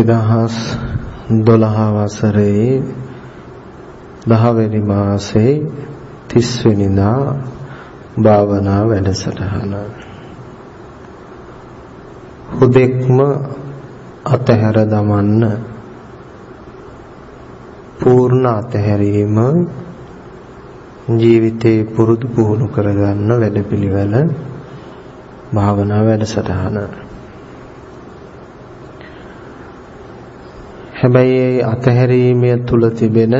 2012 වසරේ 10 වෙනි මාසේ 30 වෙනිදා භාවනා වැඩසටහන. හුදෙක්ම අතහැර දමන්න පූර්ණ අතහැරීම ජීවිතේ පුරුදු පුහුණු කරගන්න වැඩපිළිවෙල භාවනා වැඩසටහන. හැබැයි ඒ අතහැරීමේ තුල තිබෙන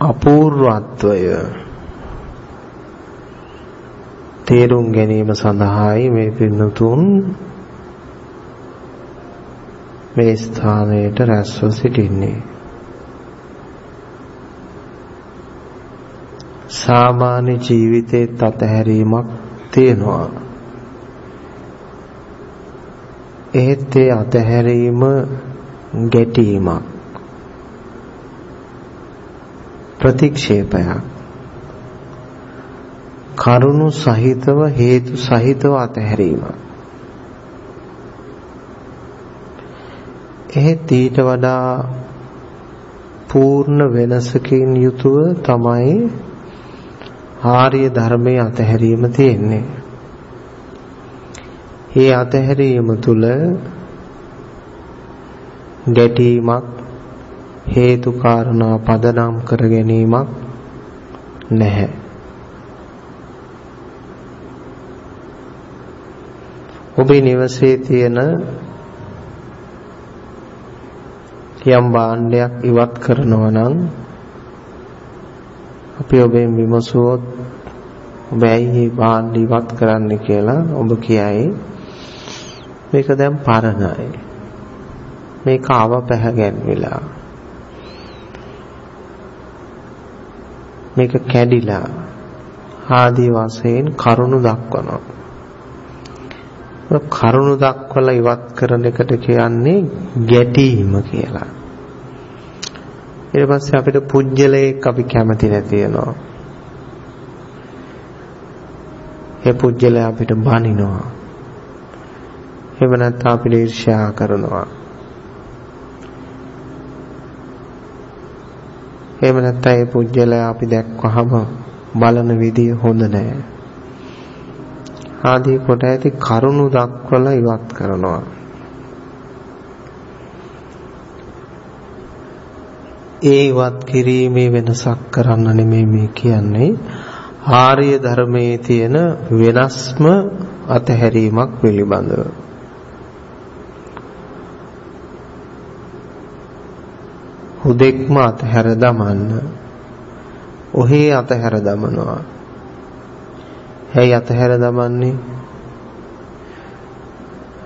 අපූර්වත්වය තේරුම් ගැනීම සඳහායි මේ පින්නතුන් මේ ස්ථානයට රැස්ව සිටින්නේ. සාමාන්‍ය ජීවිතේ අතහැරීමක් තියෙනවා. එහෙත් ඒ අතහැරීම ගැටීමක්. ප්‍රතික්ෂේපයක්. කරුණු සහිතව හේතු සහිතව අතහැරීමක් එහෙත් ඊට වඩා පූර්ණ වෙනසකින් යුතුව තමයි ආර්ය ධර්මයේ අතහැරීම තියෙන්නේ. ඒ අතහැරීම තුල ගැටීමක් හේතු කාරණා පදනම් කර ගැනීමක් නැහැ. ඔබේ නිවසේ තියෙන යම් භාණ්ඩයක් ඉවත් කරනවා නම් අපි ඔබෙන් විමසුවොත් ඔබ ඇයි මේ භාණ්ඩ ඉවත් කරන්න කියලා ඔබ කියයි මේක දැන් පරණයි. මේක ආව පැහැගැන්විලා. මේක කැඩිලා ආදී වශයෙන් කරුණු දක්වනවා. කරුණු දක්වලා ඉවත් කරන එකට කියන්නේ ගැටීම කියලා. ඊට පස්සේ අපිට පුජ්‍යලයක් අපි කැමති නැතිනවා. ඒ පුජ්‍යලය අපිට බනිනවා. එහෙම නැත්නම් අපිට ඊර්ෂ්‍යා කරනවා. එහෙම නැත්නම් ඒ පුජ්‍යලයා අපි දැක්වහම බලන විදිය හොඳ නැහැ. ආදී කොට ඇති කරුණු දක්වලා ඉවත් කරනවා. ඒ ඉවත් කිරීමේ වෙනසක් කරන්න නෙමෙයි මේ කියන්නේ ආර්ය ධර්මයේ තියෙන වෙනස්ම අතහැරීමක් පිළිබඳව. හුදෙක්ම අතහැර දමන්න. ඔහේ අතහැර දමනවා. ඇයි අතහැර දමන්නේ?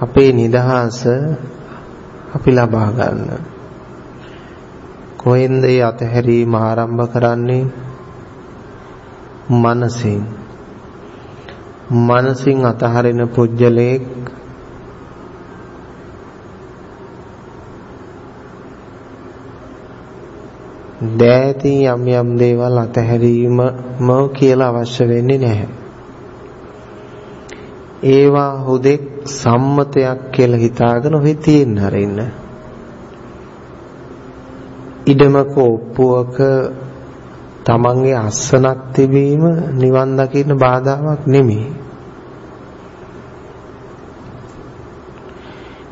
අපේ නිදහස අපි ලබා ගන්න. කොහෙන්ද මේ අතහැරීම ආරම්භ කරන්නේ? මනසින්. මනසින් අතහරින පුජ්‍යලයක් දෑතින් යම් යම් දේවල් අතහැරීමම කියලා අවශ්‍ය වෙන්නේ නැහැ. ඒවා හුදෙක් සම්මතයක් කියලා හිතාගෙන ඔහි තියෙන්න හරින්න. ඉඩමක ඔප්පුවක තමන්ගේ අස්සනක් තිබීම නිවන් දකින්න බාධාවක් නෙමෙයි.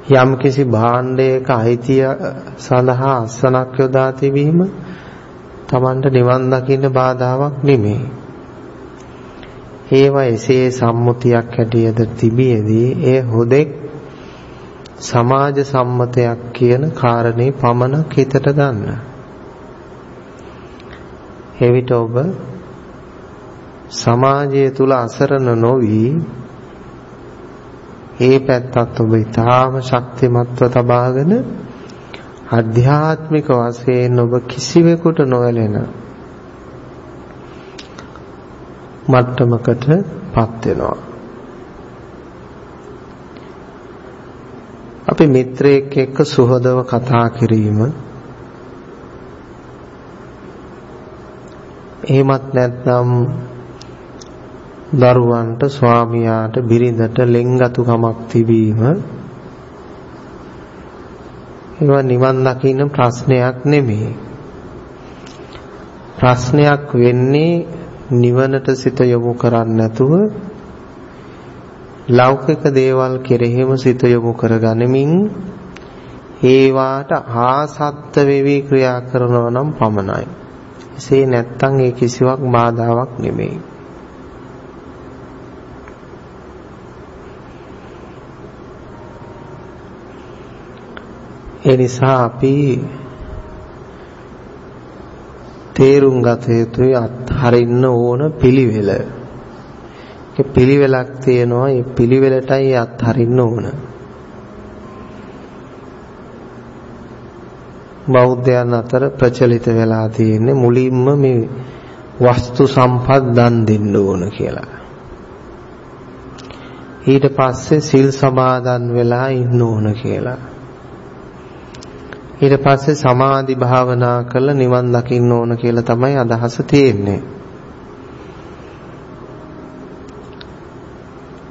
යම් කිසි භාණ්ඩයක අයිතිය සඳහා අස්සනක් යොදා තිබීම Tamanට නිවන් දකින්න බාධාවක් නෙමෙයි. ඒවා එසේ සම්මුතියක් හැටියට තිබියදී ඒ හොදෙක් සමාජ සම්මතයක් කියන කාරණේ පමණක් හිතට ගන්න. එවිට ඔබ සමාජය තුල අසරණ නොවි ඒ පැත්තත් ඔබ ඊටාම ශක්තිමත්ව තබාගෙන ආධ්‍යාත්මික වශයෙන් ඔබ කිසිවෙකුට නොවැළෙන මට්ටමකටපත් වෙනවා. අපි මිත්‍රයෙක් එක්ක සුහදව කතා කිරීම එහෙමත් නැත්නම් දරුවන්ට ස්වාමියාට බිරිඳට ලෙන්ගතුකමක් තිබීම ඒවා නිවන් දකින්න ප්‍රශ්නයක් නෙමෙයි. ප්‍රශ්නයක් වෙන්නේ නිවනට සිත යොමු කරන්නේ නැතුව ලෞකික දේවල් කෙරෙහිම සිත යොමු කරගනිමින් ඒවාට ආසත්ත වෙවි ක්‍රියා කරනවා නම් පමණයි. එසේ නැත්තම් ඒ කිසිවක් බාධාවක් නෙමෙයි. ඒ නිසා අපි තේරුම් ගත යුතුයි අත්හරින්න ඕන පිළිවෙල. ඒ පිළිවෙලක් තියෙනවා. ඒ පිළිවෙලටයි අත්හරින්න ඕන. බෞද්ධයන් අතර ප්‍රචලිත වෙලා තියෙන්නේ මුලින්ම මේ වස්තු සම්පත් දන් දෙන්න ඕන කියලා. ඊට පස්සේ සිල් සමාදන් වෙලා ඉන්න ඕන කියලා. ඊට පස්සේ සමාධි භාවනා කරලා නිවන් දකින්න ඕන කියලා තමයි අදහස තියෙන්නේ.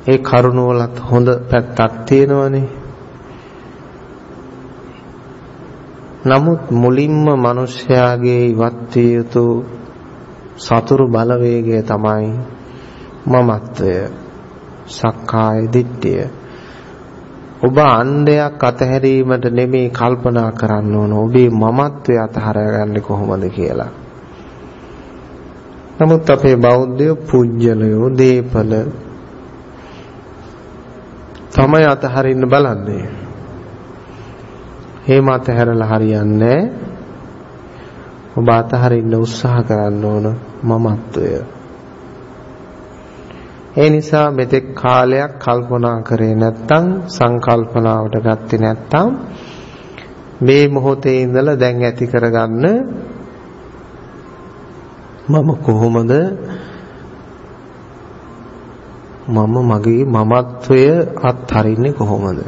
ඒ කරුණවලත් හොඳ පැත්තක් තියෙනවනේ. නමුත් මුලින්ම මිනිස්යාගේ ඉවත් විය යුතු සතුරු බලවේගය තමයි මමත්වය සක්කාය දිට්ඨිය ඔබ අන්ධයක් අතහැරීමට නෙමේ කල්පනා කරන්න ඕන ඔබේ මමත්වය අතහරගන්නේ කොහොමද කියලා. නමුත් අපේ බෞද්ධය පුජ්‍යලයෝ දීපල තමයි අතහරින්න බලන්නේ. එහෙම අතහැරලා හරියන්නේ ඔබ අතහරින්න උත්සාහ කරන්න ඕන මමත්වය. ඒ නිසා මෙතෙක් කාලයක් කල්පනා කරේ නැත්නම් සංකල්පනාවට ගත්තේ නැත්නම් මේ මොහොතේ ඉඳලා දැන් ඇති කරගන්න මම කොහොමද මම මගේ මමත්වය අත්හරින්නේ කොහොමද?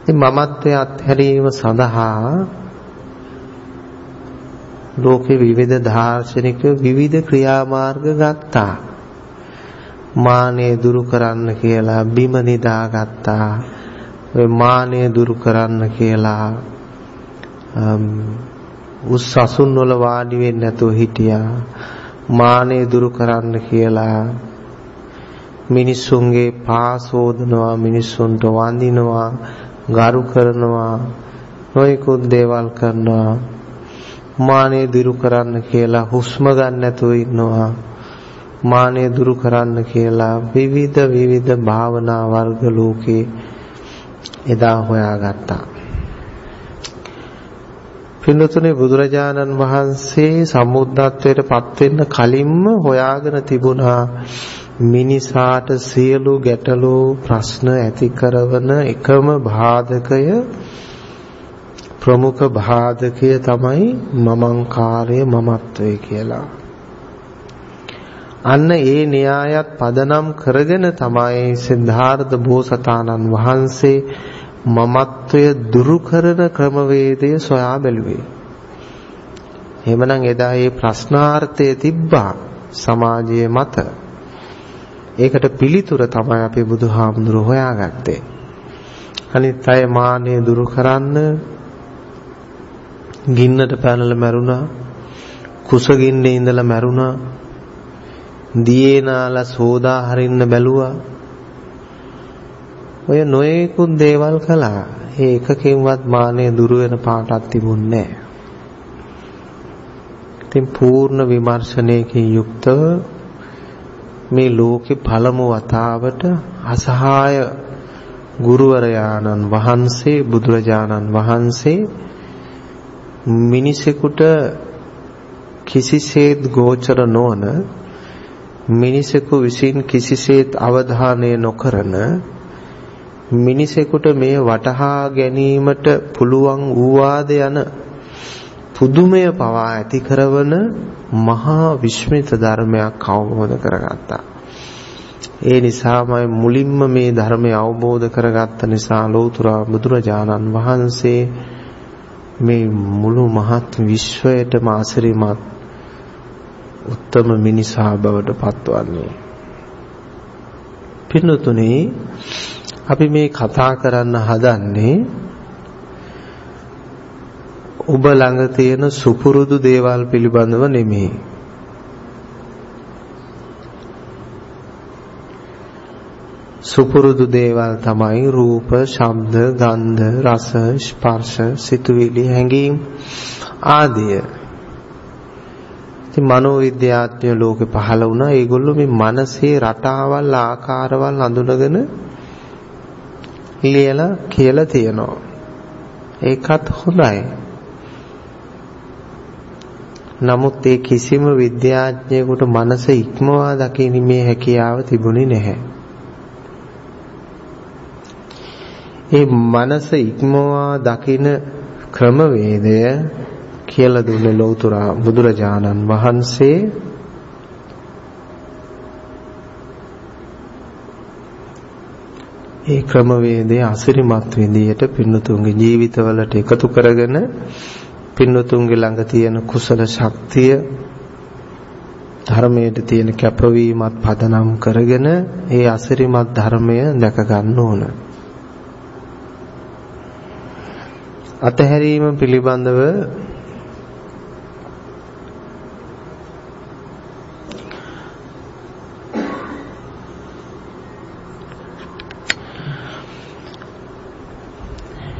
ඉතින් මමත්වය අත්හැරීම සඳහා ලෝකේ විවිධ දාර්ශනිකයෝ විවිධ ක්‍රියාමාර්ග ගත්තා. මානෙ දුරු කරන්න කියලා බිම නිදාගත්තා. ඔය මානෙ දුරු කරන්න කියලා උස් අසුන් වල වාඩි වෙන්නේ නැතුව හිටියා. මානෙ දුරු කරන්න කියලා මිනිස්සුන්ගේ පාසෝදනවා මිනිස්සුන්ට වඳිනවා ගරු කරනවා නොයෙකුත් දේවල් කරනවා මානෙ දුරු කරන්න කියලා හුස්ම ගන්න නැතුව ඉන්නවා. මානෙ දුරු කරන්න කියලා විවිධ විවිධ භාවනා වර්ග ලෝකේ එදා හොයාගත්තා. පින්නතුනේ බුදුරජාණන් වහන්සේ සම්මුද්ධත්වයට පත් වෙන්න කලින්ම හොයාගෙන තිබුණා මිනිසාට සියලු ගැටලු ප්‍රශ්න ඇති කරන එකම බාධකය ප්‍රමුඛ බාධකය තමයි මමංකාරය මමත්වය කියලා. අන්න ඒ න්‍යායත් පදනම් කරගෙන තමයි සිද්ධාර්ථ බෝසතාණන් වහන්සේ මමත්වය දුරු කරන ක්‍රමවේදය සොයා බැලුවේ. එහෙමනම් එදා මේ ප්‍රශ්නාර්ථය තිබ්බා සමාජයේ මත. ඒකට පිළිතුර තමයි අපේ බුදුහාමුදුරුවෝ හොයාගත්තේ. අනිත් අය මානෙ දුරු කරන්න ගින්නට පැනලා මැරුණා. කුසගින්නේ ඉඳලා මැරුණා. දියේ නාලා සෝදා හරින්න බැලුවා. ඔය නොයෙකුත් දේවල් කළා. ඒ එකකින්වත් මානෙ දුරු වෙන පාටක් තිබුණේ නැහැ ඉතින් පූර්ණ විමර්ශනයකින් යුක්තව මේ ලෝකේ පළමු වතාවට අසහාය ගුරුවරයාණන් වහන්සේ බුදුරජාණන් වහන්සේ මිනිසෙකුට කිසිසේත් ගෝචර නොවන මිනිසෙකු විසින් කිසිසේත් අවධානය නොකරන මිනිසෙකුට මේ වටහා ගැනීමට පුළුවන් වූවාද යන පුදුමය පවා ඇති කරවන මහා විශ්මිත ධර්මයක් අවබෝධ කරගත්තා. ඒ නිසාමයි මුලින්ම මේ ධර්මය අවබෝධ කරගත්ත නිසා ලෞතර බුදුරජාණන් වහන්සේ මේ මුළු මහත් විශ්වයටම ආශ්‍රිමත් උත්තම මිනිසා බවට පත්වන්නේ පින්නතුනේ අපි මේ කතා කරන්න හදන්නේ ඔබ ළඟ තියෙන සුපුරුදු දේවල් පිළිබඳව නෙමෙයි. සුපුරුදු දේවල් තමයි රූප, ශබ්ද, ගන්ධ, රස, ස්පර්ශ, සිතුවිලි, හැඟීම් ආදිය. ඉතින් මනෝ විද්‍යාඥයෝ ලෝකේ පහළ වුණා. ඒගොල්ලෝ මේ මනසේ රටාවල් ආකාරවල් අඳුනගෙන ලියලා කියලා තියෙනවා. ඒකත් හොඳයි. නමුත් ඒ කිසිම විද්‍යාඥයෙකුට මනස ඉක්මවා දකිනීමේ හැකියාව තිබුණේ නැහැ. ඒ මනස ඉක්මවා දකින ක්‍රමවේදය කියලා දුන්නේ ලෞතර බුදුරජාණන් වහන්සේ ඒ ක්‍රමවේදය අසිරිමත් විදියට පින්නතුන්ගේ ජීවිතවලට එකතු කරගෙන පින්නතුන්ගේ ළඟ තියෙන කුසල ශක්තිය ධර්මයට තියෙන කැපවීමත් පදනම් කරගෙන ඒ අසිරිමත් ධර්මය දැක ගන්න ඕන. අතහැරීම පිළිබඳව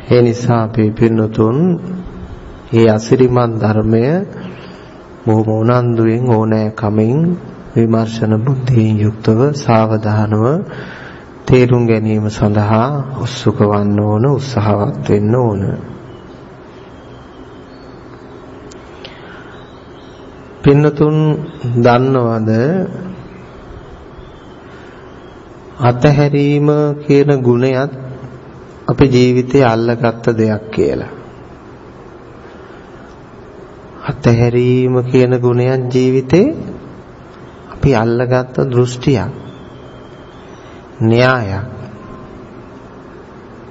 ඒ නිසා අපේ පින්නතුන් මේ අසිරිමත් ධර්මය බොහොම උනන්දුවෙන් ඕනෑ කමින් විමර්ශන බුද්ධියෙන් යුක්තව සාවධානව තේරුම් ගැනීම සඳහා උත්සුක වන්න ඕන උත්සාහවත් වෙන්න ඕන. පින්නතුන් දන්නවද අතහැරීම කියන ගුණයත් අපේ ජීවිතේ අල්ලගත්ත දෙයක් කියලා. අතහැරීම කියන ගුණයක් ජීවිතේ අපි අල්ලගත්ත දෘෂ්ටියක්. න්‍යායක්.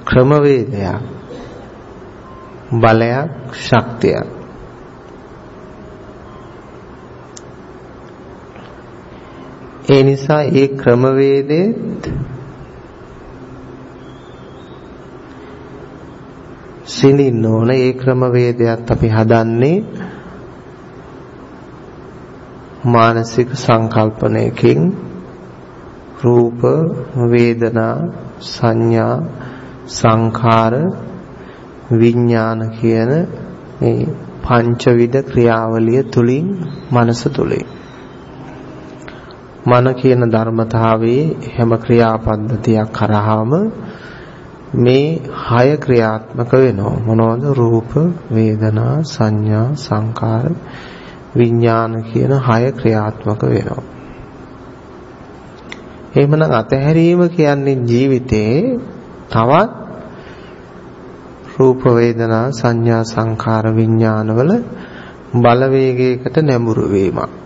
ක්‍රමවේදයක්. බලයක්, ශක්තියක්. ඒ නිසා ඒ ක්‍රමවේදෙත් සිඳින්න ඕන. ඒ ක්‍රමවේදයක් අපි හදන්නේ මානසික සංකල්පනයකින්. රූප වේදනා සංඥා සංඛාර විඥාන කියන මේ පංචවිධ ක්‍රියාවලිය තුලින් මනස තුලින්. මන කියන ධර්මතාවයේ හැම ක්‍රියාපද්ධතියක් කරාම මේ හය ක්‍රියාත්මක වෙනවා. මොනවද? රූප වේදනා සංඥා සංකාර විඥාන කියන හය ක්‍රියාත්මක වෙනවා. එහෙමනම් අතහැරීම කියන්නේ ජීවිතේ තවත් රූප වේදනා සංඥා සංකාර විඥානවල බලවේගයකට නැඹුරු වීමක්.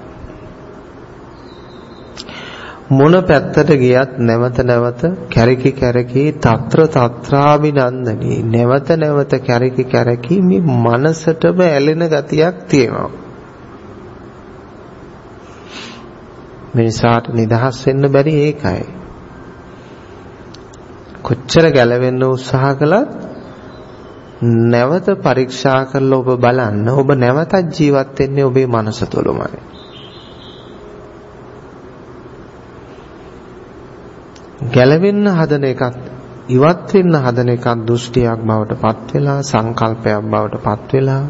මොන පැත්තට ගියත් නැවත නැවත කැරකි කැරකි తත්‍ර తත්‍රාබිනන්දනී නැවත නැවත කැරකි කැරකි මේ මනසටම ඇලෙන ගතියක් තියෙනවා. මිනිසාට නිදහස් වෙන්න බැරි ඒකයි. කොච්චර ගැලවෙන්න උත්සාහ කළත් නැවත පරීක්ෂා කරලා ඔබ බලන්න. ඔබ නැවතත් ජීවත් වෙන්නේ ඔබේ මනස තුළමයි. ගැලවෙන්න හදන එකත් ඉවත් වෙන්න හදන එකත් දෘෂ්ටියක් බවට පත් වෙලා සංකල්පයක් බවට පත් වෙලා.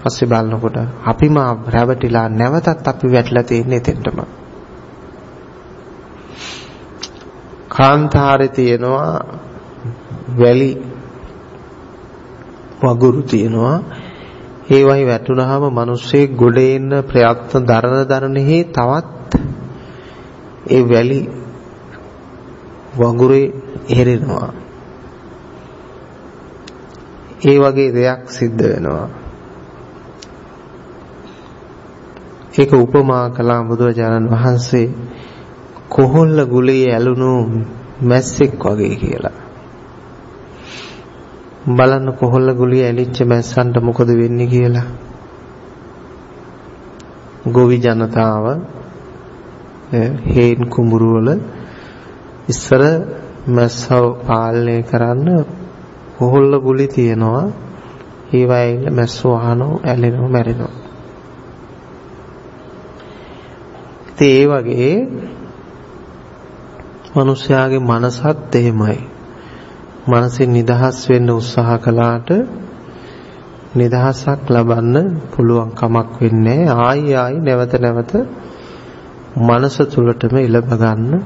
පස්සේ බලනකොට අපිම රැවටිලා නැවතත් අපි වැටලා තියෙන්නේ එතෙන්ටම. කාන්තාරේ තියෙනවා වැලි වගුරු තියෙනවා. ඒ වහි වැටුනහම මිනිස්සේ ගොඩ එන්න ප්‍රයත්න දරන දරනෙහි තවත් ඒ වැලි වගුරේ හැරෙනවා. ඒ වගේ දෙයක් සිද්ධ වෙනවා. ඒක උපමා කළා බුදුරජාණන් වහන්සේ කොහොල්ල ගුලේ ඇලුණු මැස්සෙක් වගේ කියලා. බලන්න කොහොල්ල ගුලිය ඇලිච්ච මැස්සන්ට මොකද වෙන්නේ කියලා. ගොවි ජනතාව හේන් කුඹුරු වල ඉස්සර මැස්සව පාලනය කරන්න කොහොල්ල ගුලි තියනවා. ඒවා ඇවිල්ලා මැස්සෝ අහනවා, ඇලෙනවා, මැරෙනවා. ඉතින් ඒ වගේ මිනිස්යාගේ මනසත් එහෙමයි. මනසින් නිදහස් වෙන්න උත්සාහ කළාට නිදහසක් ලබන්න පුළුවන් කමක් වෙන්නේ ආයි ආයි නැවත නැවත මනස තුලටම ඉලබ ගන්න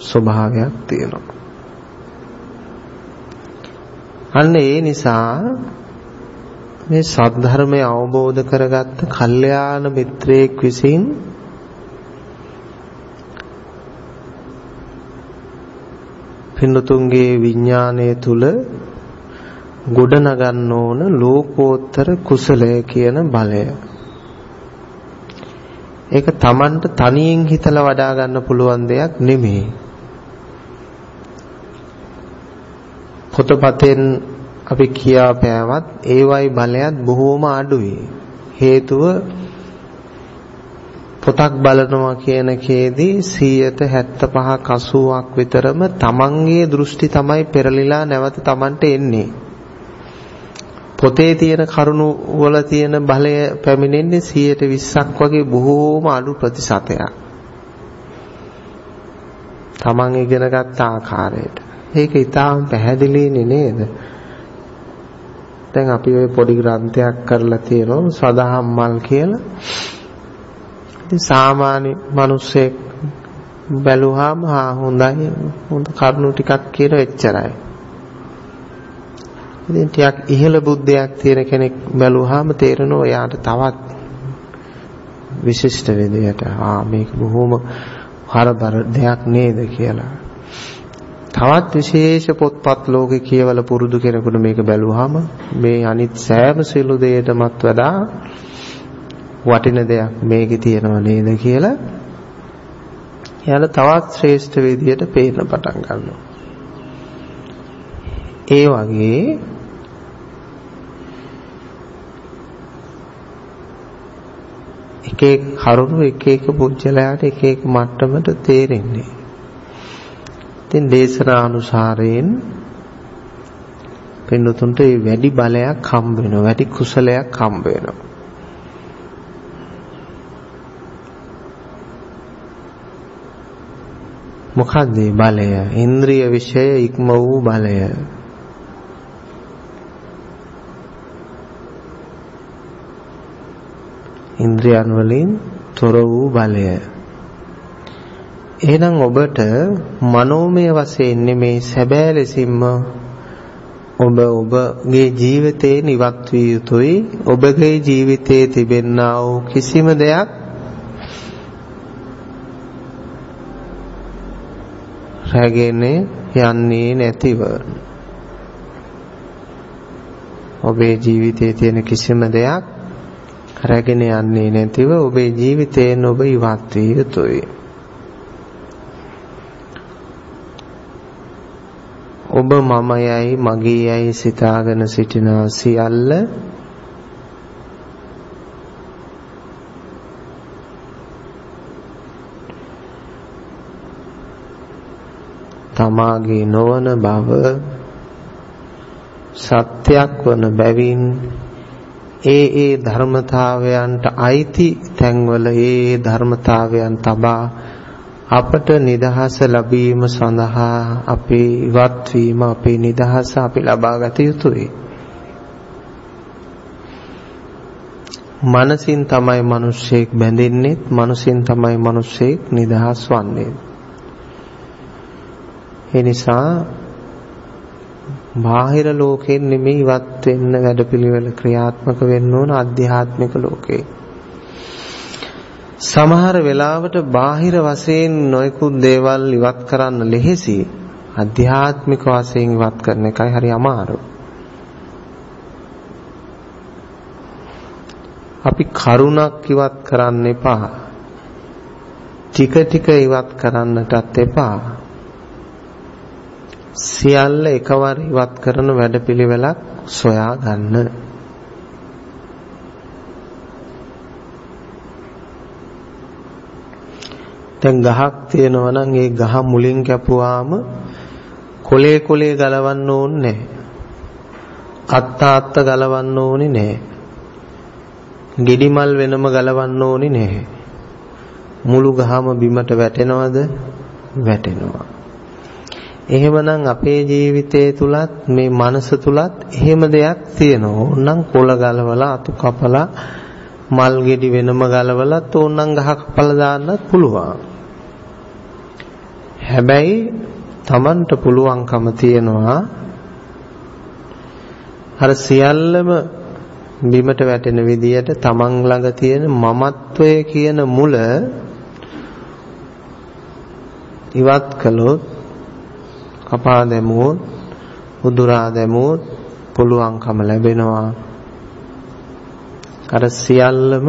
ස්වභාවයක් තියෙනවා. අන්න ඒ නිසා මේ සද්ධර්මය අවබෝධ කරගත්ත කල්යාණ මිත්‍රයෙක් විසින් පින්නතුන්ගේ විඥානයේ තුල ගොඩ නගන්න ඕන ලෝකෝත්තර කුසලය කියන බලය. ඒක Tamanට තනියෙන් හිතලා වඩා ගන්න පුළුවන් දෙයක් නෙමෙයි. පොතපතෙන් අපි කියා පෑවත් ඒවයි බලයත් බොහෝම අඩුයි. හේතුව පොතක් බලනවා කියන කේදී 175ක් 80ක් විතරම තමන්ගේ දෘෂ්ටි තමයි පෙරලිලා නැවත තමන්ට එන්නේ. පොතේ තියෙන කරුණු වල තියෙන බලය පැමිණෙන්නේ 120ක් වගේ බොහෝම අඩු ප්‍රතිශතයක්. තමන් ඉගෙනගත් ආකාරයට. ඒක ඊටාම් පැහැදිලිනේ නේද? දැන් අපි ওই පොඩි ග්‍රන්ථයක් කරලා තියෙනවා සදහම් මල් කියලා. ඉතින් සාමාන්‍ය මිනිස්සෙක් බැලුවාම හා හොඳයි හොඳ කරුණු ටිකක් කියන එච්චරයි. ඉතින් ටිකක් ඉහළ බුද්ධයක් තියෙන කෙනෙක් බැලුවාම තේරෙනවා එයාට තවත් විශිෂ්ට විදියට ආ මේක බොහොම හරබර දෙයක් නේද කියලා. තවත් විශේෂ පොත්පත් ලෝකේ කියවල පුරුදු කෙනෙකුට මේක බැලුවාම මේ අනිත් සෑම සිළු දෙයකටමත් වඩා වටින දෙයක් මේකේ තියෙනව නේද කියලා එයාලා තවත් ශ්‍රේෂ්ඨ විදියට පේන්න පටන් ගන්නවා. ඒ වගේ එක එක කරුණු එක එක පුජ්‍යලයට එක එක මට්ටමට තේරෙන්නේ. ඉතින් දේශනානුසාරයෙන් පින්නතුන්ට වැඩි බලයක් හම්බ වෙනවා වැඩි කුසලයක් හම්බ වෙනවා මොකක්ද බලය? ඉන්ද්‍රිය විෂය ඉක්ම වූ බලය. ඉන්ද්‍රියන් වලින් තොර වූ බලය. එහෙනම් ඔබට මනෝමය වශයෙන් නෙමේ සැබෑ ලෙසින්ම ඔබ ඔබගේ ජීවිතේ නිවත් විය යුතුයි. ඔබගේ ජීවිතයේ තිබෙනා වූ කිසිම දෙයක් රැගෙන යන්නේ නැතිව ඔබේ ජීවිතයේ තියෙන කිසිම දෙයක් රැගෙන යන්නේ නැතිව ඔබේ ජීවිතයෙන් ඔබ ඉවත් විය යුතුයි. ඔබ මමයයි මගේයයි සිතාගෙන සිටින සියල්ල තමාගේ නොවන බව සත්‍යයක් වන බැවින් ඒ ඒ ධර්මතාවයන්ට අයිති තැන්වල ඒ ධර්මතාවයන් තබා අපට නිදහස ලැබීම සඳහා අපේ ඉවත් වීම අපේ නිදහස අපි ලබා ගත යුතුයි. මනසින් තමයි මිනිස්සෙක් බැඳෙන්නේ, මනසින් තමයි මිනිස්සෙක් නිදහස් වන්නේ. ඒ නිසා බාහිර ලෝකෙන් නෙමෙයි ඉවත් වෙන්න වැඩපිළිවෙල ක්‍රියාත්මක වෙන්න ඕන ආධ්‍යාත්මික ලෝකේ. සමහර වෙලාවට බාහිර වශයෙන් නොයෙකුත් දේවල් ඉවත් කරන්න ලෙහෙසි. ආධ්‍යාත්මික වශයෙන් ඉවත් කරන එකයි හරි අමාරු. අපි කරුණක් ඉවත් කරන්න එපා. ටික ටික ඉවත් කරන්නටත් එපා. සියල්ල එකවර ඉවත් කරන වැඩපිළිවෙලක් සොයා ගන්න. දැන් ගහක් තියෙනවා නම් ඒ ගහ මුලින් කැපුවාම කොලේ කොලේ ගලවන්න ඕනේ නැහැ. අත්ත අත්ත ගලවන්න ඕනේ නැහැ. ගෙඩි මල් වෙනම ගලවන්න ඕනේ නැහැ. මුළු ගහම බිමට වැටෙනවද? වැටෙනවා. එහෙමනම් අපේ ජීවිතය තුලත් මේ මනස තුලත් එහෙම දෙයක් තියෙනවා. ඕනනම් කොළ ගලවලා අතු කපලා මල් ගෙඩි වෙනම ගලවලත් ඕනනම් ගහ කපලා දාන්නත් පුළුවන්. හැබැයි Tamanට පුළුවන්කම තියනවා අර සියල්ලම බිමට වැටෙන විදියට Taman ළඟ තියෙන මමත්වය කියන මුල ඉවත් කළොත් කපා දැමුවොත් උදුරා දැමුවොත් පුළුවන්කම ලැබෙනවා. අර සියල්ලම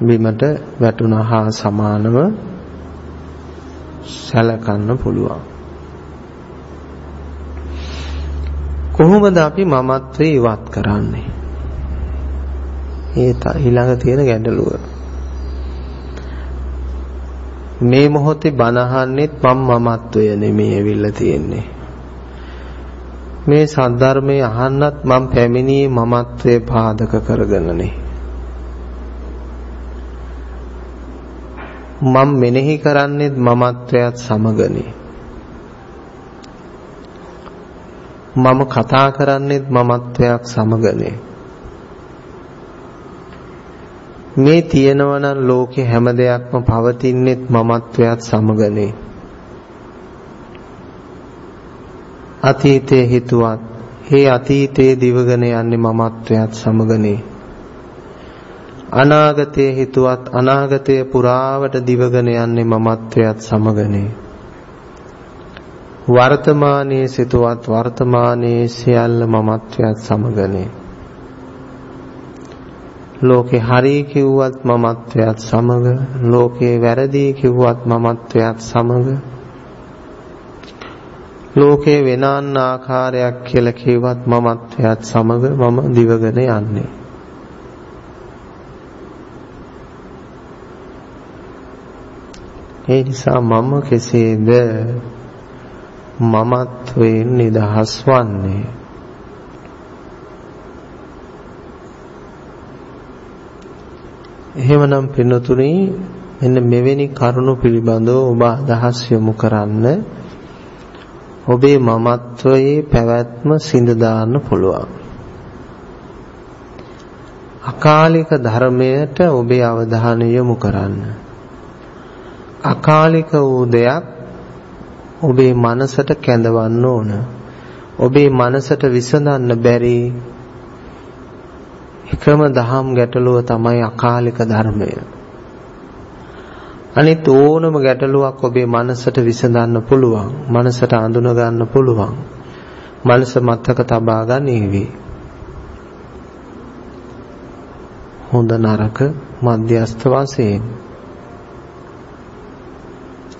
බිමට වැටුණා හා සමානව සැලකන්න පුළුවන්. කොහොමද අපි මමත්වේ ඉවත් කරන්නේ? ඒ ඊළඟ තියෙන ගැටලුව. මේ මොහොතේ බනහන්නෙත් මම මමත්වය නෙමෙයි ඇවිල්ලා තියෙන්නේ. මේ සද්ධර්මයේ අහන්නත් මම පැමිණියේ මමත්වයේ පාදක කරගෙනනේ. මම මෙනෙහි කරන්නේත් මමත්වයට සමගනේ. මම කතා කරන්නේත් මමත්වයක් සමගනේ. මේ තියෙනවා නම් ලෝකේ හැම දෙයක්ම පවතින්නේත් මමත්වයක් සමගනේ. අතීතයේ හිතුවත් හේ අතීතයේ දිවගෙන යන්නේ මමත්වයක් සමගනේ. අනාගතයේ හිතුවත් අනාගතයේ පුරාවට දිවගෙන යන්නේ මමත්වයක් සමගනේ. වර්තමානයේ සිතුවත් වර්තමානයේ සියල්ල මමත්වයක් සමගනේ. ලෝකේ හරි කිව්වත් මමත්වයක් සමග ලෝකේ වැරදි කිව්වත් මමත්වයක් සමග. ලෝකේ වෙනන්න ආකාරයක් කියලා කිව්වත් මමත්වයක් සමග මම දිවගෙන යන්නේ. ඒ නිසා මම කෙසේද මමත්වයෙන් නිදහස් වන්නේ? එහෙමනම් පින්නතුනි මෙන්න මෙවැනි කරුණු පිළිබඳව ඔබ අදහස් යොමු කරන්න ඔබේ මමත්වයේ පැවැත්ම සිඳ දාන්න පුළුවන්. අකාලික ධර්මයට ඔබේ අවධානය යොමු කරන්න. අකාලික වූ දෙයක් ඔබේ මනසට කැඳවන්න ඕන. ඔබේ මනසට විසඳන්න බැරි එකම දහම් ගැටලුව තමයි අකාලික ධර්මය. අනිත් ඕනම ගැටලුවක් ඔබේ මනසට විසඳන්න පුළුවන්. මනසට අඳුන ගන්න පුළුවන්. මනස මතක තබා ගන්නේවි. හොඳ නරක මධ්‍යස්ත වශයෙන්.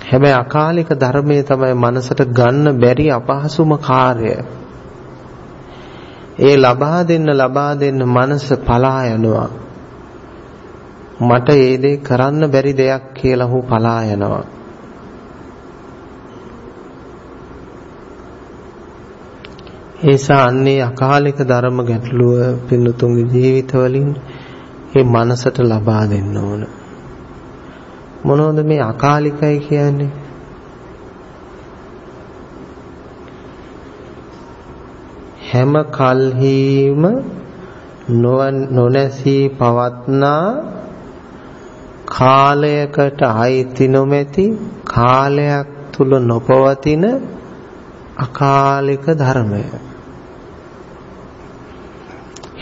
හැබැයි අකාලික ධර්මයේ තමයි මනසට ගන්න බැරි අපහසුම කාර්යය. ඒ ලබා දෙන්න ලබා දෙන්න මනස පලා යනවා. මට ඒ දේ කරන්න බැරි දෙයක් කියලා හු පලා යනවා. ඒසා අන්නේ අකාලික ධර්ම ගැටලුව පින්නතුන්ගේ ජීවිතවලින් මේ මනසට ලබා දෙන්න ඕන. මොනවද මේ අකාලිකයි කියන්නේ? හැම කල්හිම නොනැසී පවත්නා කාලයකට අයිති නොමැති කාලයක් තුල නොපවතින අකාලික ධර්මය.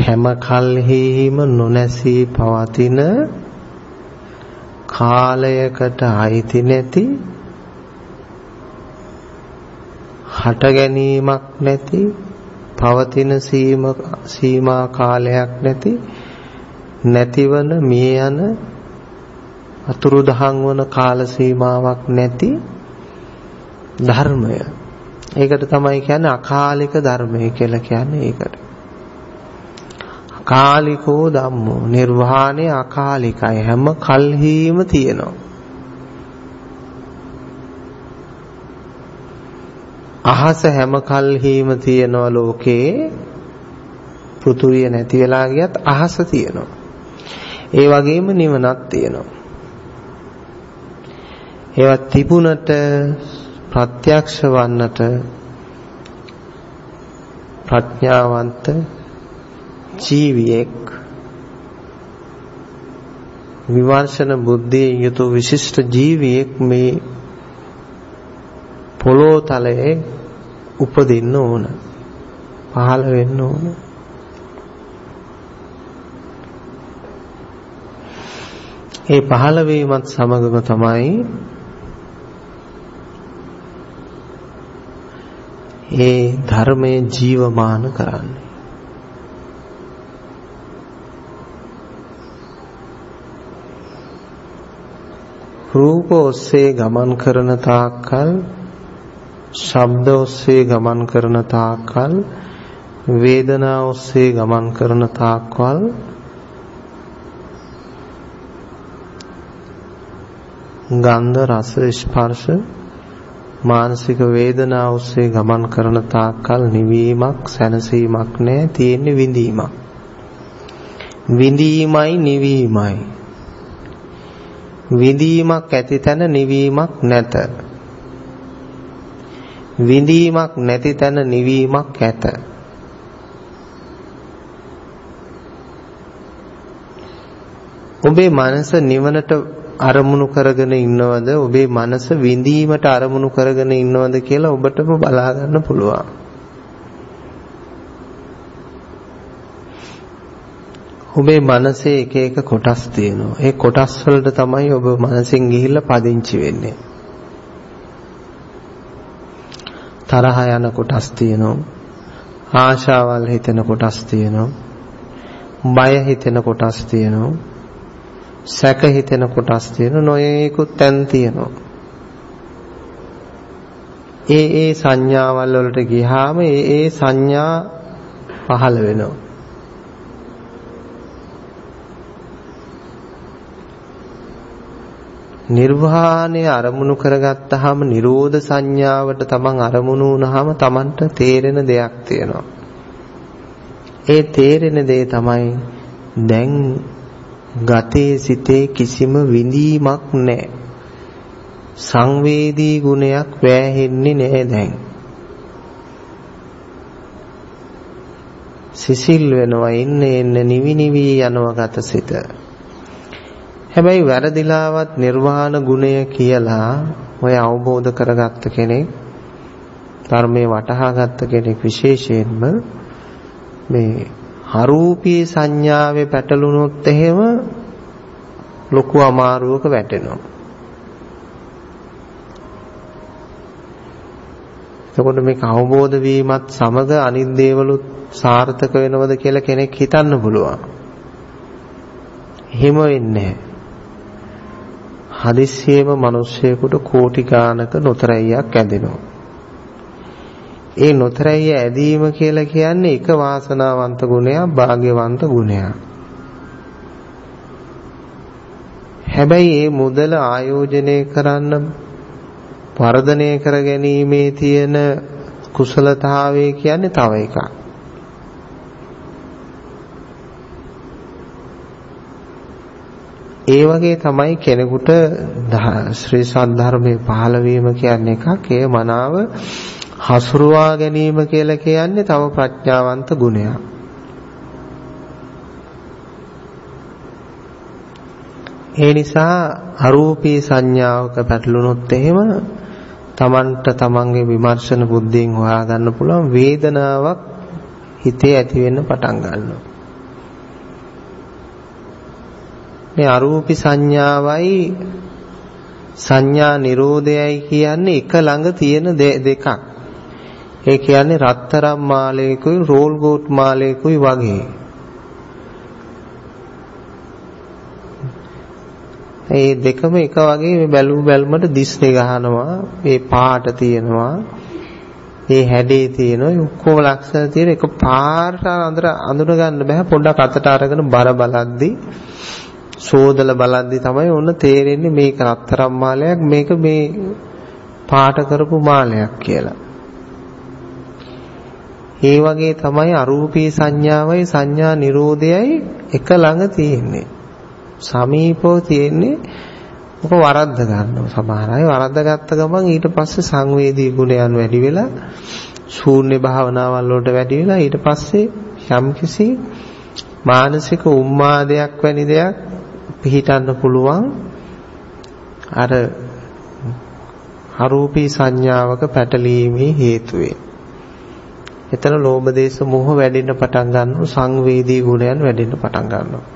හැම කල්හිම නොනැසී පවතින කාලයකට අයිති නැති හට ගැනීමක් නැති පවතින සීමා කාලයක් නැති නැතිවන මිය යන අතුරු දහන් වන කාල සීමාවක් නැති ධර්මය. ඒකට තමයි කියන්නේ අකාලික ධර්මය කියලා කියන්නේ ඒකට. අකාලිකෝ ධම්මෝ නිර්වාණය අකාලිකයි හැම කල්හිම තියෙනවා අහස හැම කල්හිම තියෙනවා ලෝකේ. පෘථුවිය නැති වෙලා ගියත් අහස තියෙනවා. ඒ වගේම නිවනක් තියෙනවා. ඒවත් තිබුණට ප්‍රත්‍යක්ෂ වන්නට ප්‍රඥාවන්ත ජීවියෙක් විවර්ෂණ බුද්ධියෙන් යුතු විශිෂ්ට ජීවියෙක් මේ පොළොව තලයේ උපදින්න ඕන. පහළ වෙන්න ඕන. ඒ පහළ වීමත් සමගම තමයි ඒ ධර්මයේ ජීවමාන කරන්නේ. රූප ඔස්සේ ගමන් කරන තාක්කල් ශබ්ද ඔස්සේ ගමන් කරන තාක්කල් වේදනා ඔස්සේ ගමන් කරන තාක්කල් ගන්ධ රස ස්පර්ශ මානසික වේදනා ඔස්සේ ගමන් කරන තාක්කල් නිවීමක් සැනසීමක් නැහැ තියෙන්නේ විඳීමක්. විඳීමයි නිවීමයි. විඳීමක් ඇති තැන නිවීමක් නැත. විඳීමක් නැති තැන නිවීමක් ඇත ඔබේ මනස නිවනට අරමුණු කරගෙන ඉන්නවද ඔබේ මනස විඳීමට අරමුණු කරගෙන ඉන්නවද කියලා ඔබටම බලා ගන්න පුළුවන් ඔබේ මනසේ එක එක කොටස් තියෙනවා. ඒ කොටස් වලට තමයි ඔබ මනසෙන් ගිහිල්ලා පදිංචි වෙන්නේ. තරහ යන කොටස් තියෙනවා. ආශාවල් හිතෙන කොටස් තියෙනවා. බය හිතෙන කොටස් තියෙනවා. සැක හිතෙන කොටස් තියෙනවා. නොයේකුත් තැන් තියෙනවා. ඒ ඒ සංඥාවල් වලට ගියාම ඒ ඒ සංඥා පහළ වෙනවා. නිර්වාණය අරමුණු කරගත්තාම නිරෝධ සංඥාවට තමන් අරමුණු වුණාම තමන්ට තේරෙන දෙයක් තියෙනවා. ඒ තේරෙන දේ තමයි දැන් ගතේ සිතේ කිසිම විඳීමක් නැහැ. සංවේදී ගුණයක් වැහෙන්නේ නැහැ දැන්. සිසිල් වෙනවා ඉන්නේ එන්න නිවි නිවි යනවා ගත සිත. හැබැයි වැරදිලාවත් නිර්වාණ ගුණය කියලා ඔය අවබෝධ කරගත්ත කෙනෙක් ධර්මයේ වටහා ගත්ත කෙනෙක් විශේෂයෙන්ම මේ අරූපී සංඥාවේ පැටලුනොත් එහෙම ලොකු අමාරුවක වැටෙනවා. එතකොට මේක අවබෝධ වීමත් සමග අනිත් දේවලුත් සාර්ථක වෙනවද කියලා කෙනෙක් හිතන්න පුළුවන්. එහෙම වෙන්නේ නැහැ. හදිස්සියෙම මිනිස්සෙකුට කෝටි ගානක නොතරැයියක් ඇදෙනවා. ඒ නොතරැයිය ඇදීම කියලා කියන්නේ එක වාසනාවන්ත ගුණයක්, භාග්‍යවන්ත ගුණයක්. හැබැයි මේ මුදල ආයෝජනය කරන්න වර්ධනය කර ගැනීමේ තියෙන කුසලතාවය කියන්නේ තව එකක්. ඒ වගේ තමයි කෙනෙකුට ශ්‍රී සද්ධර්මයේ පහළ වීම කියන්නේ එකක්. ඒ මනාව හසුරුවා ගැනීම කියලා කියන්නේ තව ප්‍රඥාවන්ත ගුණයක්. ඒ නිසා අරූපී සංඥාවක පැටලුනොත් එහෙම තමන්ට තමන්ගේ විමර්ශන බුද්ධියෙන් හොයාගන්න පුළුවන් වේදනාවක් හිතේ ඇති වෙන්න පටන් ගන්නවා. මේ අරූපි සංඥාවයි සංඥා නිරෝධයයි කියන්නේ එක ළඟ තියෙන දෙකක්. ඒ කියන්නේ රත්තරම් මාලයකුයි රෝල් ගෝට් මාලයකුයි වගේ. ඒ දෙකම එක වගේ මේ බැලු බැල්මට දිස්නේ ගහනවා. මේ පාට තියෙනවා. මේ හැඩේ තියෙන ඔක්කොම ලක්ෂණ තියෙන එක පාරට අඳුර අඳුර ගන්න බෑ පොඩ්ඩක් අතට අරගෙන බර බලද්දි සෝදල බලද්දි තමයි ඔන්න තේරෙන්නේ මේක රත්තරම් මාලයක් මේක මේ පාට කරපු මාලයක් කියලා. ඒ වගේ තමයි අරූපී සංඥාවයි සංඥා නිරෝධයයි එක ළඟ තියෙන්නේ. සමීපව තියෙන්නේ ඔක වරද්ද ගන්නවා සමහර අය වරද්ද ගත්ත ගමන් ඊට පස්සේ සංවේදී ගුණයන් වැඩි වෙලා ශූන්‍ය භාවනාවල් වලට වැඩි වෙලා ඊට පස්සේ යම්කිසි මානසික උම්මාදයක් වැනි දෙයක් පිහිටන්න පුළුවන් අර අරූපී සංඥාවක පැටලීමේ හේතුවෙන්. එතන ලෝභ දේශ මොහ වැඩෙන්න පටන් ගන්නවා සංවේදී ගුණයන් වැඩෙන්න පටන් ගන්නවා.